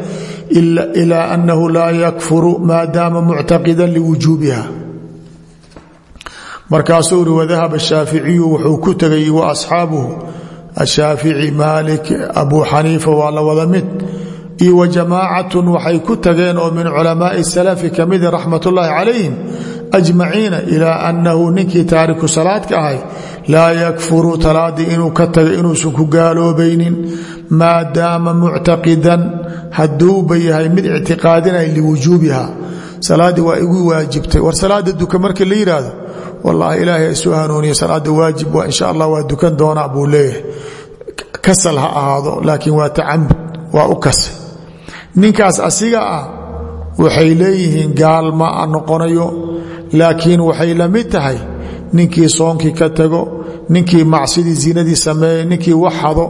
ilaa annahu laa yakfuru maa daama muctaqidan liwujuubiha markaasuu uri wadahaba ashaaficiyu wuxuu ku tegay waasxaabuhu ashaafici maalik abu xaniifa waa la wada mid. Iyo wa jamaacatun waxay ku tageen oo min culamaai salafi ka mida ah raxmat ullaahi calayhim ajmaciina ilaa annahu ninkii taariku salaadka ahay laa yakfuru talaadii inuu ka taga inuusan ku gaaloobaynin maa daama muctaqidan haduuba yahay mid ictiqaadinaya liwujuubiha salaadii waa igu waajibtay. War salaada duka marka la yidhaahdo wallaahi ilaahay isu hanuuniya salaada waajib waa insha allah waa dukan doonaa buu leeyahay. Kasal ha ahaado laakiin waa tacamud waa u kasay ninkaas asiga ah waxay leeyihiin gaal ma a noqonayo laakiin waxay la mid tahay ninkii soonkii ka tago ninkii macsidii zinadii sameeyey ninkii wax hado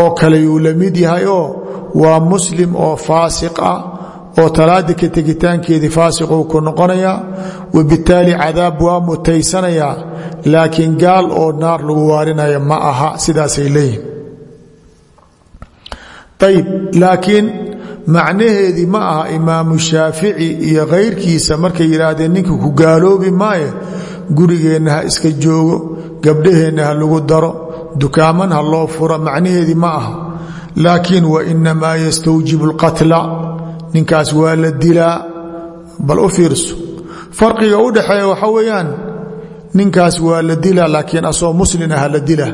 oo kale yuu la mid yahay oo waa muslim oo faasiq ah oo talaada ka tegitaankeedii faasiquu ku noqonayaa wabitaali cadaab waa mutaysanayaa laakiin gaal oo naar lagu waarinaya ma aha sidaasay leeyihiin ayb laakiin macnaheedii ma aha imaamu shaafici iyo kayrkiisa markay yidhaahdeen ninka ku gaaloobi maayo gurigeenna ha iska joogo gabdhaheenna ha lagu daro dukaaman ha loo furo macnaheedii ma aha. Laakiin wainamaa yastawjibu اlqatla ninkaas waa la dilaa bal u fiirso. Farqiga u dhaxeeya waxa weeyaan ninkaas waa la dilaa laakiin asoo muslin aha la dila.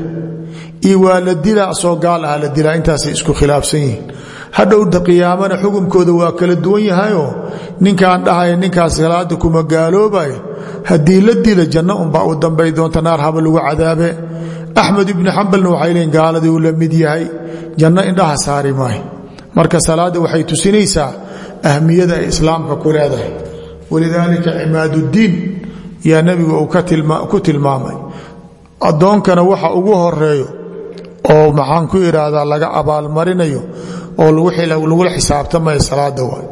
Iyo waa la dilaa asoo gaal aha la dilaa intaasay isku khilaafsan yihiin. Hadhowda qiyaamana xukunkooda waa kala duwan yahayoo ninkaan dhahaya ninkaas salaada kuma gaaloobay haddii la dila janno unbaa u dambay doonta naar haba lagu cadaabe. Axmed ibni xambalna waxay leeyiin gaaladii uu la mid yahay janno indhaha saari maayo marka salaadda waxay tusinaysaa ahmiyada islaamka ku leedahay. Walidaalika cimaaduddiin yaa nebigu uu ku tilmaamay addoonkana waxa ugu horeeyo oo maxaan ku idhaahdaa laga abaalmarinayo oo lagula xisaabtamaya salaada waay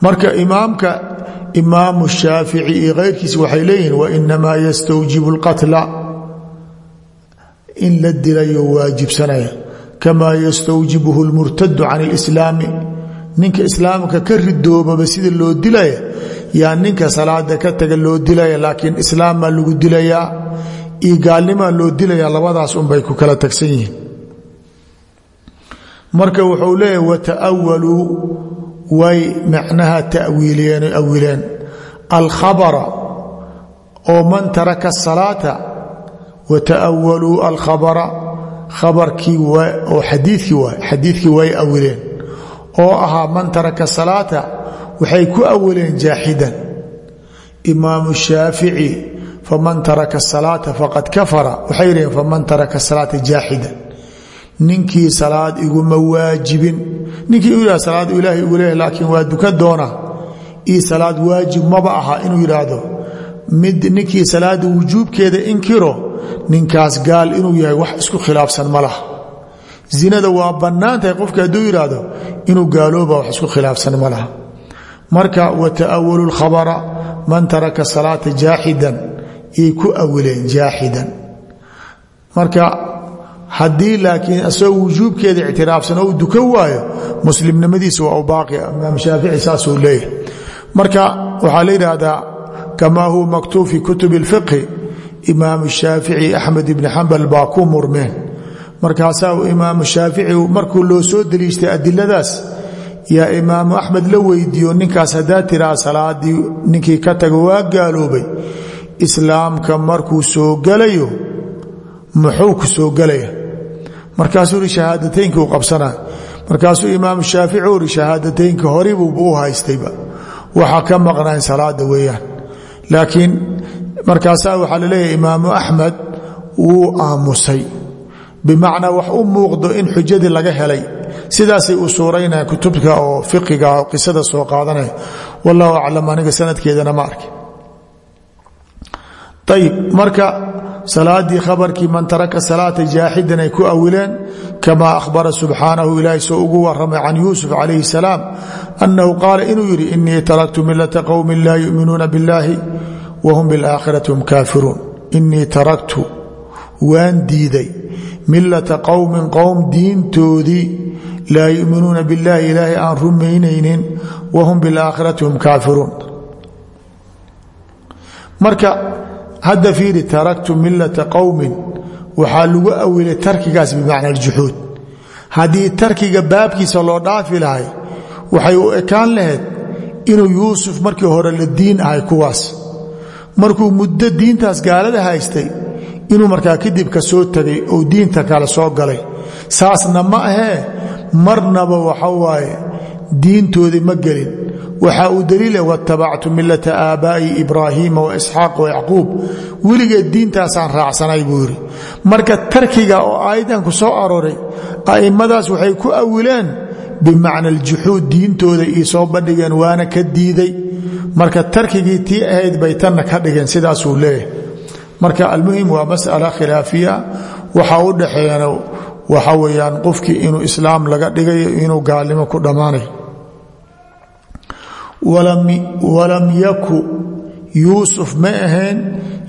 marka imaamka imaamu shaafici iyo kayrkiis waxay leeyihiin wainamaa yastawjibu اlqatla in la dilayo waajibsanaya kamaa yastawjibuhu اlmurtadu can اlislaami ninka islaamka ka ridoobaba sida loo dilaya yaa ninka salaada ka taga loo dilaya laakiin islaamaa lagu dilayaa iyo gaalnimaa loo dilaya labadaas unbay ku kala tagsan yihiin. Marka wuxuu leeyahy wata'awaluu way macnaha ta'wiiliyeen awileen alkhabara oo man taraka asalaata wata'awaluu alkhabara khabarkii oo xadiikii waay xadiidkii way awileen. Oo ahaa man taraka salaata waxay ku awileen jaaxidan imaamu shaafici faman taraka salaata faqad kafara waxay yidhaheen faman taraka salaata jaaxidan ninkii salaad iguma waajibin. Ninkii u yidhah salaad ilaahay igu leeyahy laakiin waa duka doona. Io salaad waajib maba aha inuu yidhaahdo mid ninkii salaada wujuubkeeda inkiro ninkaas gaal inuu yahay wax isku khilaafsan ma zinada waa bannaan qofka hadduu yidhaahdo inuu gaalooba wax isku khilaafsan ma laha. Marka wata'awalu lkhabara man taraka salaata jaaxidan yay ku awileen jaaxidan marka haddii laakiin asagoo wujuubkeeda ictiraafsan oo uu waayo muslimnimadiisa waa u baaqi imaam shaafici saasuu leeyahay. Marka waxaa la yidhaahdaa kamaa huwa maktuub fi kutubi اlfiqhi imaamu shaafici axmed ibni xambal baa ku murmeen. Markaasaa imaamu shaafici markuu loo soo deliishtay adiladaas yaa imaamu axmed la weydiiyo ninkaas haddaa tiraa salaadii ninkii ka tago waa gaaloobay. Islaamka markuu soo galayo muxuu ku soo gelaya markaasuu ihi shahaadateynki u qabsanaa. Markaasuu imaamu shaafici u ihi shahaadateynka horibuuba u haystayba. Waxaa ka maqnayn salaada weeyaan laakiin markaasaa waxaa la leeyahay imaamu axmed wuu aamusay. Bimacnaa wax u muuqdo in xujadii laga helay. Sidaasay u suuraynayaan kutubka oo fiqiga oo qisada soo qaadanaya. Wallahu aclam aniga sanadkeedana ma arki ayib marka salaadii khabarkii man taraka salaata jaaxidan ay ku awileen kama ahbara subxaanahu ilaahay soo ugu waramay can yuusuf calayhi salaam annahu qaala inuu yidhi inii taraktu milata qowmin laa yuminuuna biاllahi wahum biاlaakhirati hum kaafiruun inii taraktu waan diiday milata qowmin qowm diintoodii laa yuminuuna biاllahi ilaahay aan rumaynaynin wahum biاlaakhirati hum kaafiruun marka hadda fiiri taraktu milata qowmin waxaa lagu awilay tarkigaas bimacna aljuxuud haddii tarkiga baabkiisa loo dhaafi lahay waxay u ekaan lahayd inuu yuusuf markii hore la diin ahay kuwaas. Markuu muddo diintaas gaalada haystay inuu markaa kadib ka soo tegay oo diinta kale soo galay. Saasna ma ahee marnaba waxa waaye diintoodii ma gelin waxaa uu daliila watabactu milata aabaa'i ibraahiima waisxaaq wayacquub weligeed diintaasaan raacsanay buu yidhi. Marka tarkiga oo aayaddan ku soo arooray a'immadaas waxay ku awileen bimacna aljuxuud diintooda ii soo bandhigeen waana ka diiday. Marka tarkigii tii ahayd bay tanna ka dhigeen sidaasuu leeyahay. Marka almuhim waa mas'ala khilaafiya waxa u dhaxeeyana waxa weeyaan qofkii inuu islaam laga dhigayo inuu gaalnimo ku dhammaanayo walam yaku yuusuf ma ahayn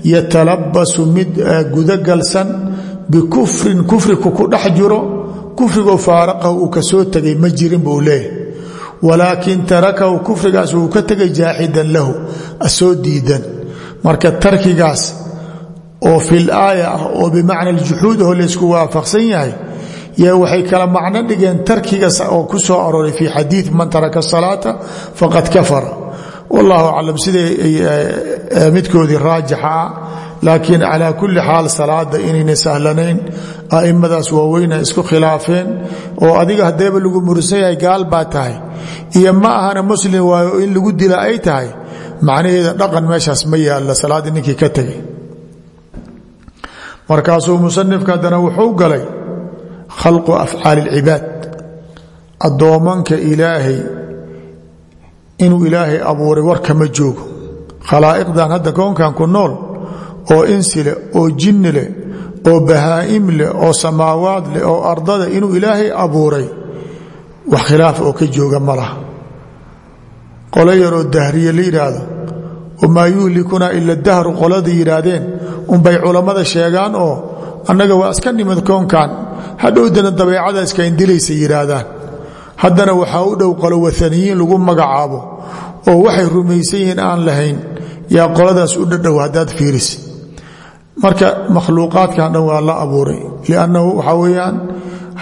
yatalabasu mid gudagalsan bikufrin kufriku ku dhex jiro kufrigoo faaraqahu uu ka soo tegay ma jirin buu leeyahy walaakin tarakahu kufrigaas uu ka tegay jaaxidan lahu asoo diidan. Marka tarkigaas oo fil aaya ah oo bimacna aljuxuud aho laysku waafaqsan yahay waxay kala macno dhigeen tarkiga oo ku soo arooray fi xadii man taraka salaata faqad kafara. Wallahu aclam siday midkoodii raajixa ah. Laakiin calaa kulli xaal salaada inayna sahlanayn a'immadaas waaweyna isku khilaafeen oo adiga haddeeba lagu mursan yahay gaal baa tahay. Iyo ma ahana muslim waayo in lagu dila ay tahay. Macnaheeda dhaqan meeshaas ma yaalla salaaddii ninkii ka tegay markaasuu musanifka haddana wuxuu galay khalqu afcaali اlcibaad addoomanka ilaahay inuu ilaahay abuuray war kama joogo. Khalaa'iqdan hadda koonkan ku nool oo insi leh oo jinni leh oo bahaa'im leh oo samaawaad leh oo ardada inuu ilaahay abuuray wax khilaaf oo ka jooga ma laha. Qolo yaroo dahriye la yidhaahdo wamaa yuhlikunaa ila dahru qolada yidhaahdeen unbay culammada sheegaan oo annaga waa iska nimid koonkan hadhowdana dabeecada iska indilaysa yidhaahdaan. Haddana waxaa u dhow qolo waaniyiin lagu magacaabo oo waxay rumaysan yihiin aan lahayn yaa qoladaas u dhadhow haddaad fiiris marka makhluuqaadkan dhan waa la abuuray liannahu waxaa weeyaan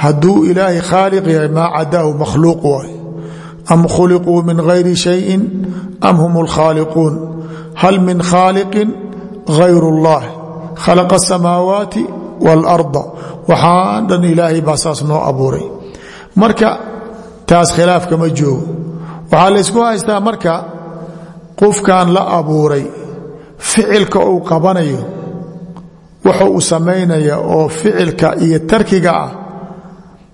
hadduu ilaahay khaaliq yahay maa cadaahu makhluuq waay. Am khuliquu min gayri shayin am hum lkhaaliquun hal min khaaliqin gayr اllah khalaqa asamaawaati wاlarda waxaan dhan ilaahay baa saas noo abuuray marka taas khilaafka ma joogo waxaa laysku haystaa marka qofkan la abuuray ficilka uu qabanayo wuxuu uu samaynaya oo ficilka iyo tarkiga ah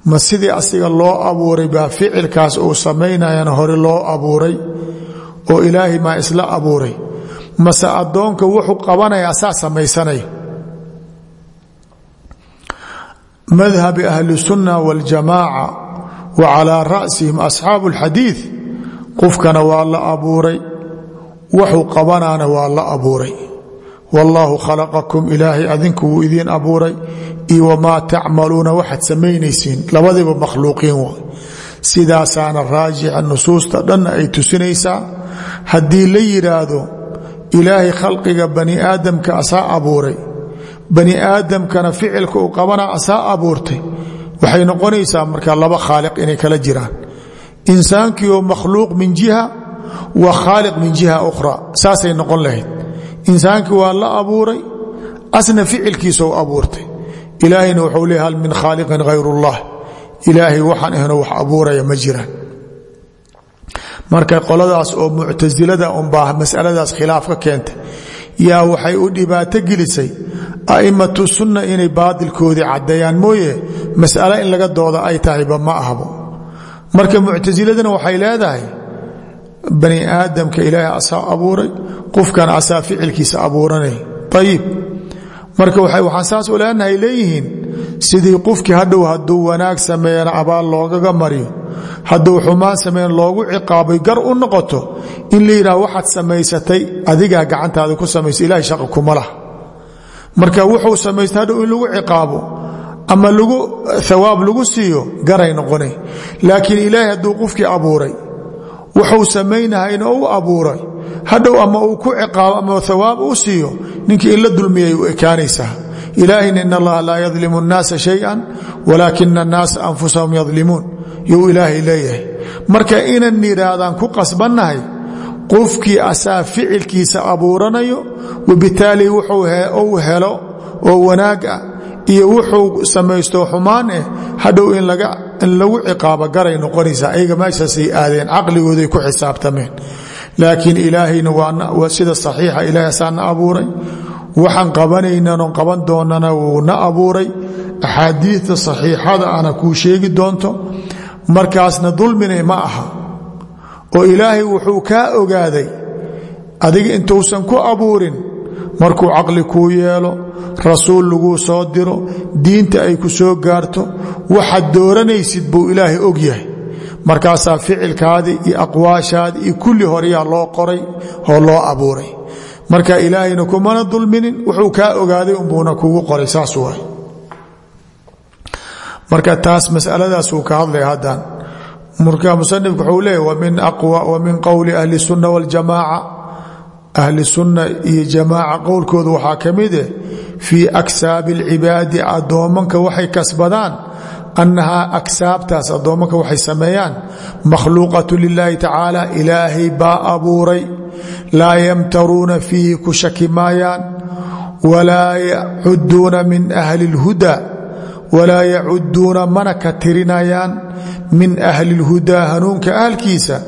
ma sidii asiga loo abuuray baa ficilkaas uu samaynayana hore loo abuuray oo ilaahay maa isla abuuray mase addoonka wuxuu qabanaya asaa samaysanaya madhabi ahli sunna waاljamaaca wa calaa ra'sihim asxaabu اlxadiid qofkana waa la abuuray wuxuu qabanaana waa la abuuray. Wallaahu khalaqakum ilaahay adinku wuu idiin abuuray iyo wamaa tacmaluuna waxaad samaynaysiin labadiba makhluuqiin waay sidaasaana raajixa nusuusta dhanna ay tusinaysaa haddii la yidhaahdo ilaahay khalqiga bani aadamka asaa abuuray bani aadamkana ficilka uu qabana asaa abuurtay. Waxay noqonaysaa marka laba khaaliq inay kala jiraan. Insaankii oo makhluuq min jiha wa khaaliq min jiha ukhra saasay noqon lahayd. Insaankii waa la abuuray asna ficilkiisa u abuurtay. Ilaahayna wuxuu leey hal min khaaliqin hayr اllah ilaahay waxaan ahno wax abuuraya ma jiraan marka qoladaas oo muctasilada unbaa masaladaas khilaaf ka keentay yaa waxay u dhibaato gelisay. A'immatu sunna inay baadilkoodii caddeeyaan mooye. Mas'alo in laga dooda ay tahayba ma ahbo. Marka muctasiladana waxay leedahay bani aadamka ilaahay asaa abuuray qofkan asaa ficilkiisa abuuranay. Ayib marka waxaan saas u leenahay leeyihiin sidii qofkii hadhow hadduu wanaag sameeyana abaal loogaga mariyo hadduu xumaan sameyn loogu ciqaabay gar u noqoto in la yidhaah waxaad samaysatay adigaa gacantaada ku samaysa ilahay shaqa kuma laha. Marka wuxuu samaystay hadhow lagu ciqaabo ama lagu thawaab lagu siiyo garay noqonay. Laakiin ilaahay hadduu qofkii abuuray wuxuu samaynahayna u abuuray. Hadhow ama uu ku ciqaabo ama thawaab u siiyo ninkii in la dulmiyay u ekaanaysaa ilaahayna in allaha laa yadlimu nnaasa shayan walaakina annaasa anfusahum yadlimuun yuu ilaahay leeyahay. Marka inan nidhaahdaan ku qasbannahay qofkii asaa ficilkiisa abuuranayo wabitaali wuxuu helo oo wanaag ah iyo wuxuu samaysto xumaan eh hadhow in lagu ciqaabo garay noqonaysaa ayaga meeshaasay aadeen caqligooday ku xisaabtameen. Laakiin ilaahayna waa sida saxiixa ilahay asaana abuuray. Waxaan qabanaynanon qaban doonana wuu na abuuray. Axaadiidta saxiixada ana kuu sheegi doonto markaasna dulmina ma aha. Oo ilaahay wuxuu kaa ogaaday adiga intuusan ku abuurin markuu caqli kuu yeelo rasuul laguu soo diro diinta ay ku soo gaarto waxaad dooranaysid buu ilaahay og yahay. Markaasaa ficilkaadii iyo aqwaashaadii iyo kulli horeyaa loo qoray oo loo abuuray. Marka ilaahayna kumana dulminin wuxuu kaa ogaaday unbuuna kugu qoray saas waay marka taas masaladaasuu ka hadlaya haddan musanifku wuxuu leeyahy wa min qowli ahli sunna waljamaaca ahli sunna iyo jamaaca qowlkooda waxaa ka mid eh fii aksaabi alcibaadi waxay kasbadaan annahaa aksaabtaas addoomanka waxay sameeyaan. Makhluuqatu lilaahi tacaala ilaahay baa abuuray. Laa yamtaruuna fiihi ku shaki maayaan walaa yacuduuna min ahli اlhuda walaa yacuduuna mana ka tirinayaan min ahli اlhudaa hanuunka ahalkiisa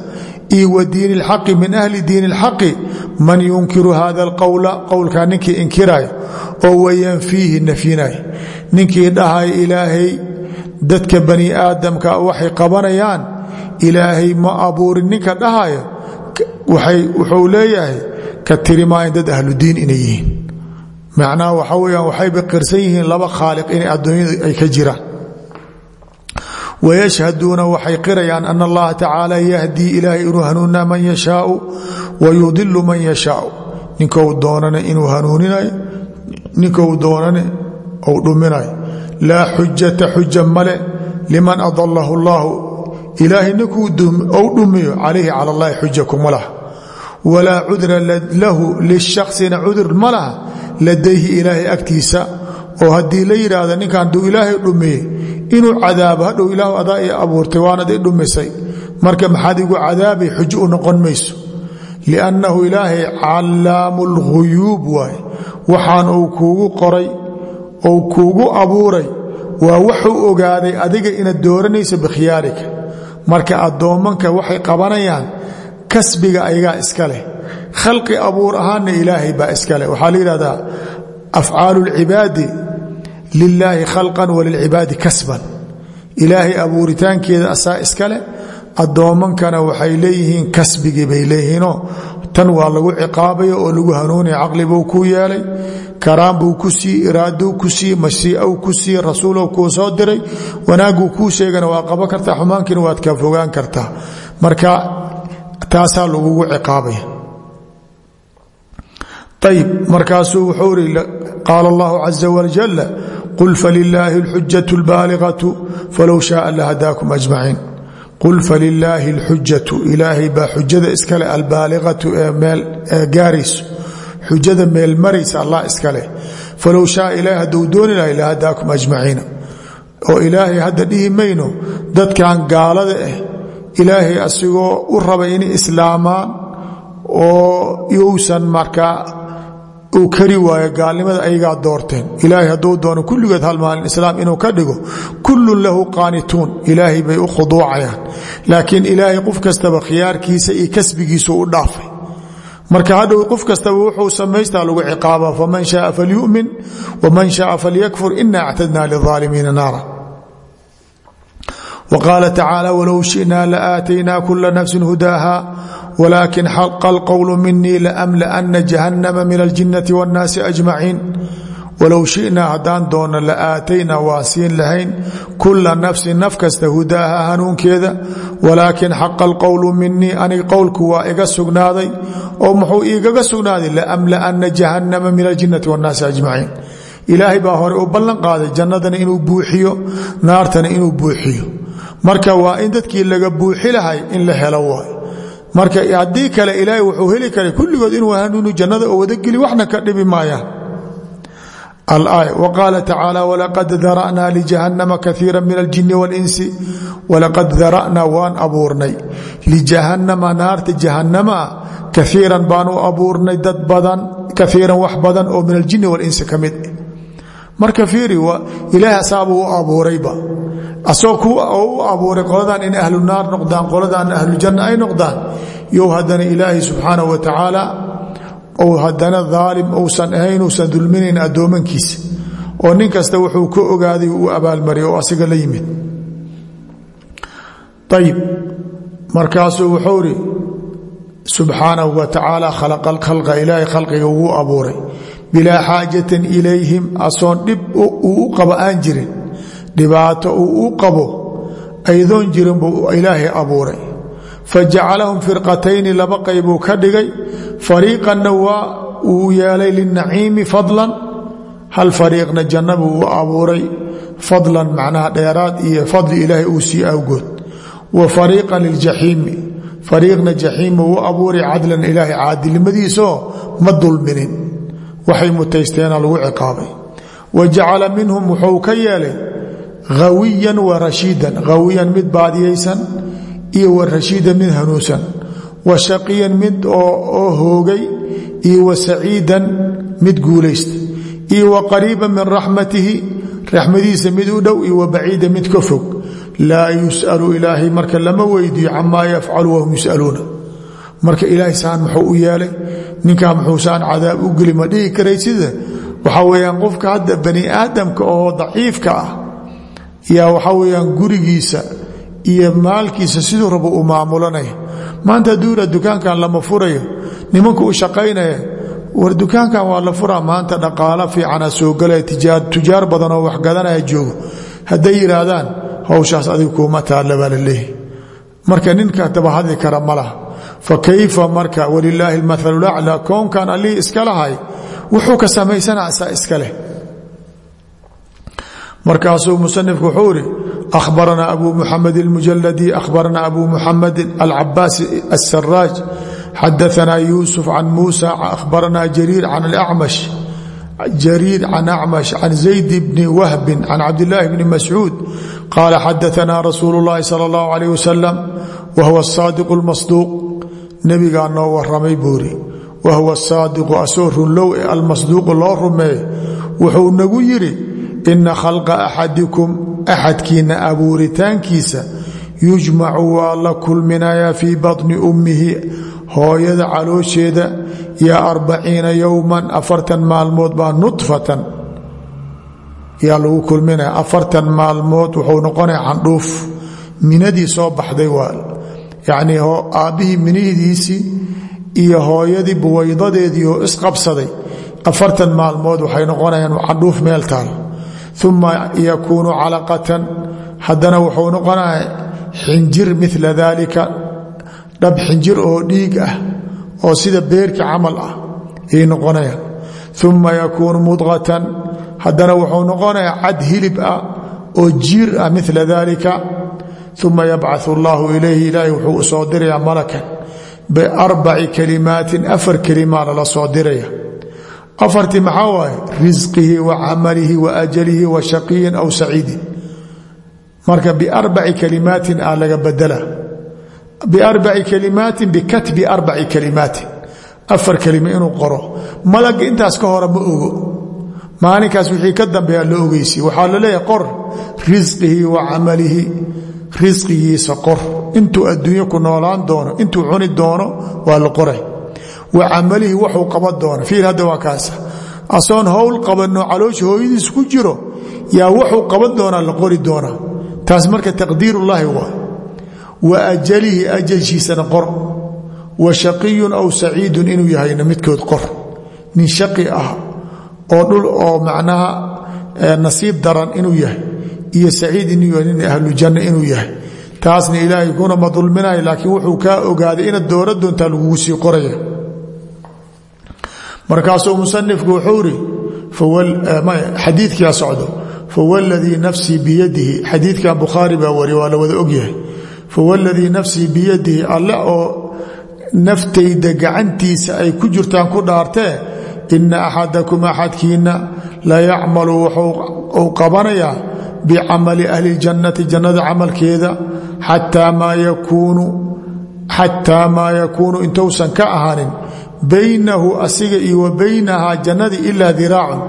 iyo wa diin اlxaqi min ahli diin اlxaqi man yunkiru hada اlqowla qowlkaa ninkii inkiraya oo wayanfiihi nafyinay ninkii dhahay ilaahay dadka bani aadamka waxay qabanayaan ilaahay ma abuurin ninka dhahaya wuxuu leeyahay ka tirimaayan dad ahludiin inay yihiin macnaha waxa weyaan waxayba qirsan yihiin laba khaaliq inay adduunyada ay ka jiraan. Wayashhaduuna waxay qirayaan ana allaha tacaala yahdii ilaahay inuu man yashaau wa yudilu man yashaau. Ninkou doonane inuu hanuuninayo ninkou doonane ou dhuminayo laa xujata xuja male liman adalahu اllahu ilaahay ninkuu ou dhumiyo calayhi cala اllahi xuja kuma laha walaa cudra lahu lishaksina cudur ma ladayhi ilaahay agtiisa oo haddii la yidhaahda ninkan duu ilaahay dhumiye inuu cadaabo hadhow ilaah adaa i abuurtay waanad i dhumisay. Marka maxaad igu cadaabay xujo u noqon mayso. Liannahu ilaahay callaamu lghuyuub waaye. Waxaan uu kuugu qoray ou kuugu abuuray waa wuxuu ogaaday adiga inaad dooranayso bikhyaarika marka addoommanka waxay qabanayaan kasbiga ayagaa iska leh khalqi abuur ahaanna ilaahay baa iska leh. Waxaa la yidhahdaa afcaalu lcibaadi lilaahi khalqan walilcibaadi kasban. Ilaahay abuuritaankeeda asaa iska leh addoommankana waxay leeyihiin kasbigii bay leeyihiinoo tan waa lagu ciqaabaya oo lagu hanuunaya caqli buu ku yeelay karaan buu ku sii iraaduu ku sii mashiiau ku sii rasuulow kuu soo diray wanaaguu kuu sheegana waa qaban kartaa xumaankiina waad ka fogaan kartaa. Marka taasaa lagugu ciqaabaya ayb markaasuu wuxuu ri qaala allahu caza wajal qul falilaahi اlxujaة اlbaaligaةu falow shaaa lahadaakum ajmaciin qul falilaahi اlxujatu ilaahay baa xujada iskale albaaligatu ee meel gaarayso xujada meel maraysa allah iska leh falow shaaa ilahay hadduu dooni lahay lahadaakum ajmaciina oo ilaahay hadda dhihi mayno dadkan gaalada ah ilaahay asigoo u rabay inay islaamaan oo yousan markaa uu kari waayo gaalnimada ayagaa doorteen. Ilaahay hadduu doono kulligood hal maalin islaam inuu ka dhigo kullun lahu qaanituun. Ilaahay bay u khuduucayaan. Laakiin ilaahay qof kastaba khiyaarkiisa iyo kasbigiisu u dhaafay. Marka hadhow qof kastaba wuxuu samaystaa lagu ciqaaba faman shaaa falyumin waman shaaa falyakfur ina actadna lilaalimiina naara. Wqaala tacaala walow shinaa laaataynaa kula nafsin wlaakin xaqa alqowlu minii laamlaana jahannama min aljinati wاnnaasi ajmaciin walow shinaa haddaan doonno la aataynaa waan siin lahayn kula nafsin naf kasta hudaaha hanuunkeeda walaakin xaqa alqowlu minii anig qowlku waa iga sugnaaday oo muxuu igaga sugnaaday laamlaana jahannama min aljinati wاnnaasi ajmaciin ilaahay baa hore u ballan qaaday jannadana inuu buuxiyo naartana inuu buuxiyo marka waa in dadkii laga buuxi lahay in helo marka haddii kale ilaahay wuxuu heli karay kulligood inuu hanuunu jannada oo wadageli waxna ka dhibi maayaan alaaya wqaala tacaala walaqad dara'naa lijahannama kaiira min aljini walinsi walaqad dara'naa waan abuurnay. Lijahannama naarta jahannamaa kaiiran baan u abuurnay dad badan kaiiran wax badan oo min aljini walinsi ka mid. Marka fiiri u abuurayba asagoo u abuuray qoladan in ahlu naar noqdaan qoladan ahlu janna ay noqdaan. You haddana ilaahay subxaanah wa tacaala ou haddana daalim uusan ahayn uusan dulminayn addoomankiisa oo nin kasta wuxuu ka ogaaday u abaalmarya oo asiga la yimid. Ayib markaasuu wuxuu ri subxaanahu wa tacaala khalaqa alkhalqa ilaahay khalqiga ugu abuuray. Bilaa xaajatin ilayhim asoon dhib uu u qabo aan jirin dhibaato uu u qabo aydoon jirin buu ilaahay abuuray. Fajacalahum firqatayni laba qaybuu ka dhigay. Fariiqanna waa uu yeelay lilnaciimi fadlan. Hal fariiqna janna buu u abuuray fadlan macnaha dheeraad iyo fadli ilaahay uu sii awgood. Wa fariiqan liljaxiimi fariiqna jaxiima u abuuray cadlan ilaahay caadilnimadiisoo ma dulminin. Waxay mutaysteena lagu ciqaabay. Wa jacala minhum wuxuu ka yeelay hawiyan wa rashiidan hawiyan mid baadiyaysan iyo wa rashiidan mid hanuunsan. Wa shaqiyan mid oo hoogay iyo wa saciidan mid guulaysta iyo wa qariiban min raxmatihi raxmadiisa mid u dhow iyo wa baciida mid ka fog. Laa yus'alu ilaahay marka lama weydiiyo camaa yafcalu wahum yus'aluuna. Marka ilaahay saan muxuu u yeelay ninkaa muxuusaan cadaab u geli ma dhihi karay sida? Waxaa qofka hadda bani aadamka oo daciifka ah yaa waxaa weyaan gurigiisa iyo maalkiisa siduu rabo u maamulanaya maanta haduuna dukaankan lama furayo nimanku u shaqaynaya war dukaankan waa la furaa maanta dhaqaalo fiicana soo galaya tujaar badan oo waxgadanaya joogo. Hadday yidhaahdaan hawshaas adiga kuuma taalla baa la marka ninka daba hadli kara ma fa kayfa marka walilaahi almathalu laclaa koonkan allihii iska lahay wuxuu ka samaysana asaa iska leh markaasuu musanifku wuxuu ihi akhbaranaa abu muxamed اlmujaladi akhbaranaa abu muxamed alcabaas الsaraaj xadaanaa yuusuf can muusa akhbaranaa jariir can اlacmash jariir can acmash can zayd bni wahbin can cabdillaahi bni mascuud qaala xadaanaa rasuulu llaahi sala allahu calayh wasalam wa huwa asaadiqu lmasduuq nebigaa noo waramay buuri wa huwa asaadiqu asoo runlow ee almasduuqu loo rumeeye wuxuu nagu yidhi ina khalqa axadikum axadkiina abuuritaankiisa yujmacu waa la kulminayaa fii batni ummihi hooyada caloosheeda yaa arbaciina yowman afartan maalmood baa nudfatan yaa lagu kulminaya afartan maalmood wuxuu noqonaya candhuuf minadii soo baxday waa yacnii aabbihii minihidiisii iyo hooyadii buwaydadeedii oo isqabsaday afartan maalmood waxay noqonayaan candhuuf meel taal uma yakuunu calaqatan haddana wuxuu noqonaya xinjir mila dalika dhab xinjir oo dhiig ah oo sida beerki camal ah ayay noqonayaan uma yakuunu mudqatan haddana wuxuu noqonayaa cad hilib ah oo jiir ah mila dalika uma yabcaث اllahu ilayhi ilaahi wuxuu u soo dirayaa malakan biarbaci kalimaatin afar kelimaa lala soo diraya afartii maxaa waaye? Risqihi wa camalihi wa ajalihi wa shaqiyin aw saciidin. Marka biarbaci kalimaatin ah laga badela biarbaci kalimaatin bikatbi arbaci kalimaatin. Afar kelima inuu qoro. Malaga intaas ka hore ma ogo. Maalinkaas wixii ka dambeeya la ogeysi. Waxaa la leeyahay qor. Risqihi wa camalihi ku noolaan doono intuu cuni doono waa la qoray wa camalihi waxuu qaban doono fiir hadda waa kaasa asoon howl qabanoo caloosha hooyadiis ku jiro yaa wuxuu qaban la qori doonaa taas marka taqdiirullaahi waa. Wa ajalihi ajalshiisana qor. Wa shaqiyun aw saciidun inuu yahayna midkood qor. Nin shaqi ah oo dhul oo macnaha nasiib daran inuu yahay iyo saciid inuu yahay nin ahlujanna inuu yahay. Taasna ilaahay kuna ma dulminayo laakiin wuxuu kaa ogaaday inaad doora doontaa lagugu sii qoraya markaasuu musanifku wuxuu iri xadiidkaa socdo. Fawladii nafsii biyadihi xadiidkan bukhaari baa wari waa la wada ogyahay fawladii nafsii biyadihi alle oo naftayda gacantiisa ay ku jirtaan ku dhaartee ina axadakum axadkiina la yacmalu wuxuu qabanayaa bicamali ahli ljannati jannada camalkeeda xataa maa yakuunu intuusan ka ahaanin baynahu asiga iyo wa baynahaa jannadi ilaa diraacun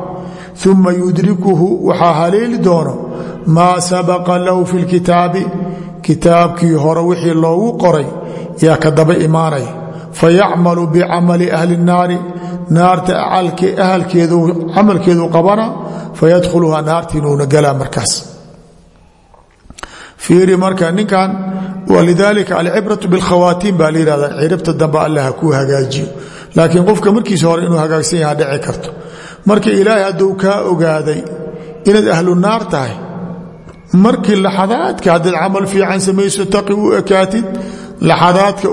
uma yudrikuhu waxaa haleeli doono maa sabaqa lahu fi lkitaabi kitaabkii hore wixii loogu qoray yaa ka daba imaanaya fayacmalu bicamali ahli اnnaari naarta camalkeedu qabana fayadkhuluhaa naartiinuuna galaa markaas. Fiiri marka ninkan walidaalika alcibratu biاlkhawaatiin baa la yihahda ciribta dambe allah kuu hagaajiyo laakiin qofka markiisa hore inuu hagaagsan yaha dhici karto. Marka ilaahay hadduu kaa ogaaday inaad ahlu naar tahay markii laxadaadka haddaad camal fiican samayso taqi u ekaatid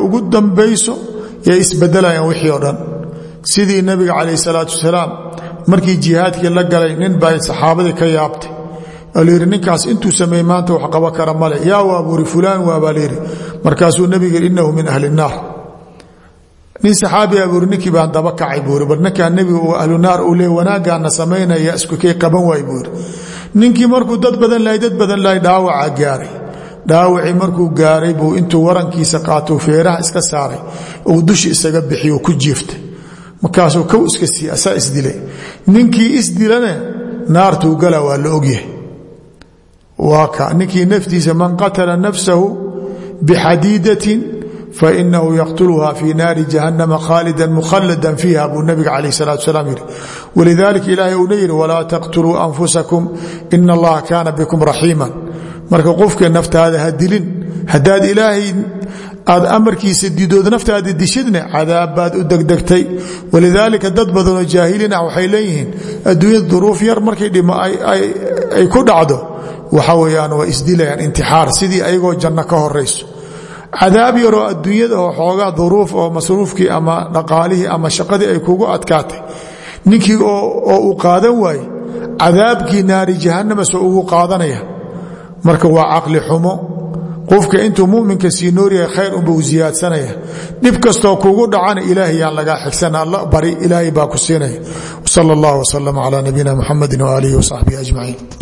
ugu dambayso yay isbedelayaan wixii oo dhan. Sidii nabiga calayh salaatu wasalaam markii jihaadkii la galay nin bay saxaabadii ka yaabtay. Oo layidhi ninkaas intuu sameeyey maanta wax qaban kara male yaa waa buuri fulaan waa baa markaasuu yidhi innahu min ahli nnaar nin saxaabiga buuri ninkii baan daba kacay buuri bal ninkaan nebiga uu ahlu naar uu leey wanaagaana samaynaya iskukay qaban waay buuri. Ninkii markuu dad badan lahay dad badan lahay dhaawaca gaaray. Dhaawacii markuu gaaray buu intuu warankiisa qaatou feeraha iska saaray uu dushi isaga bixiy ku jiiftay markaasuu kow iska sii asaa isdilay ninkii isdilane naartuu gala waa la ogyahay waa ka naftiisa man qatala nafsahu bixadiidatin fainahu yaqtuluha fii naari jahannama khaalida mukhalada fiiha buu nabiga calayh salatu salaam yidhi walidaalika ilaahay uuna yidhi walaa taqtuluu anfusakum ina allaha kaana bikum raxiima marka qofka naftaada ha dilin haddaad ilaahay aad amarkiisa didood naftaada dishidne cadaab baad u degdegtay walidaalika dad badanoo jaahiliin ah waxay leeyihiin adduunyada duruuf yar markay dhimo ay ku dhacdo waxa weyaan waa isdilayaan intixaar sidii ayagoo janno ka horayso cadaab yaroo adduunyada oo xoogaa duruuf oo masruufkii ama dhaqaalihii ama shaqadii ay kugu adkaatay. Ninkii oo uu qaadan waaye cadaabkii naari jahannama soo ugu qaadanaya. Marka waa caqli xumo. Qofka intuu muminka sii nooryahay khayr unba u siyaadsanaya dhib kastoo kugu dhacana ilaahay yaan lagaa xigsan. Alla bari ilaahay baa ku siinaya. Sal اllah wslm clى nabiyina mxamedi waalihi wsaxbihi ajmaciin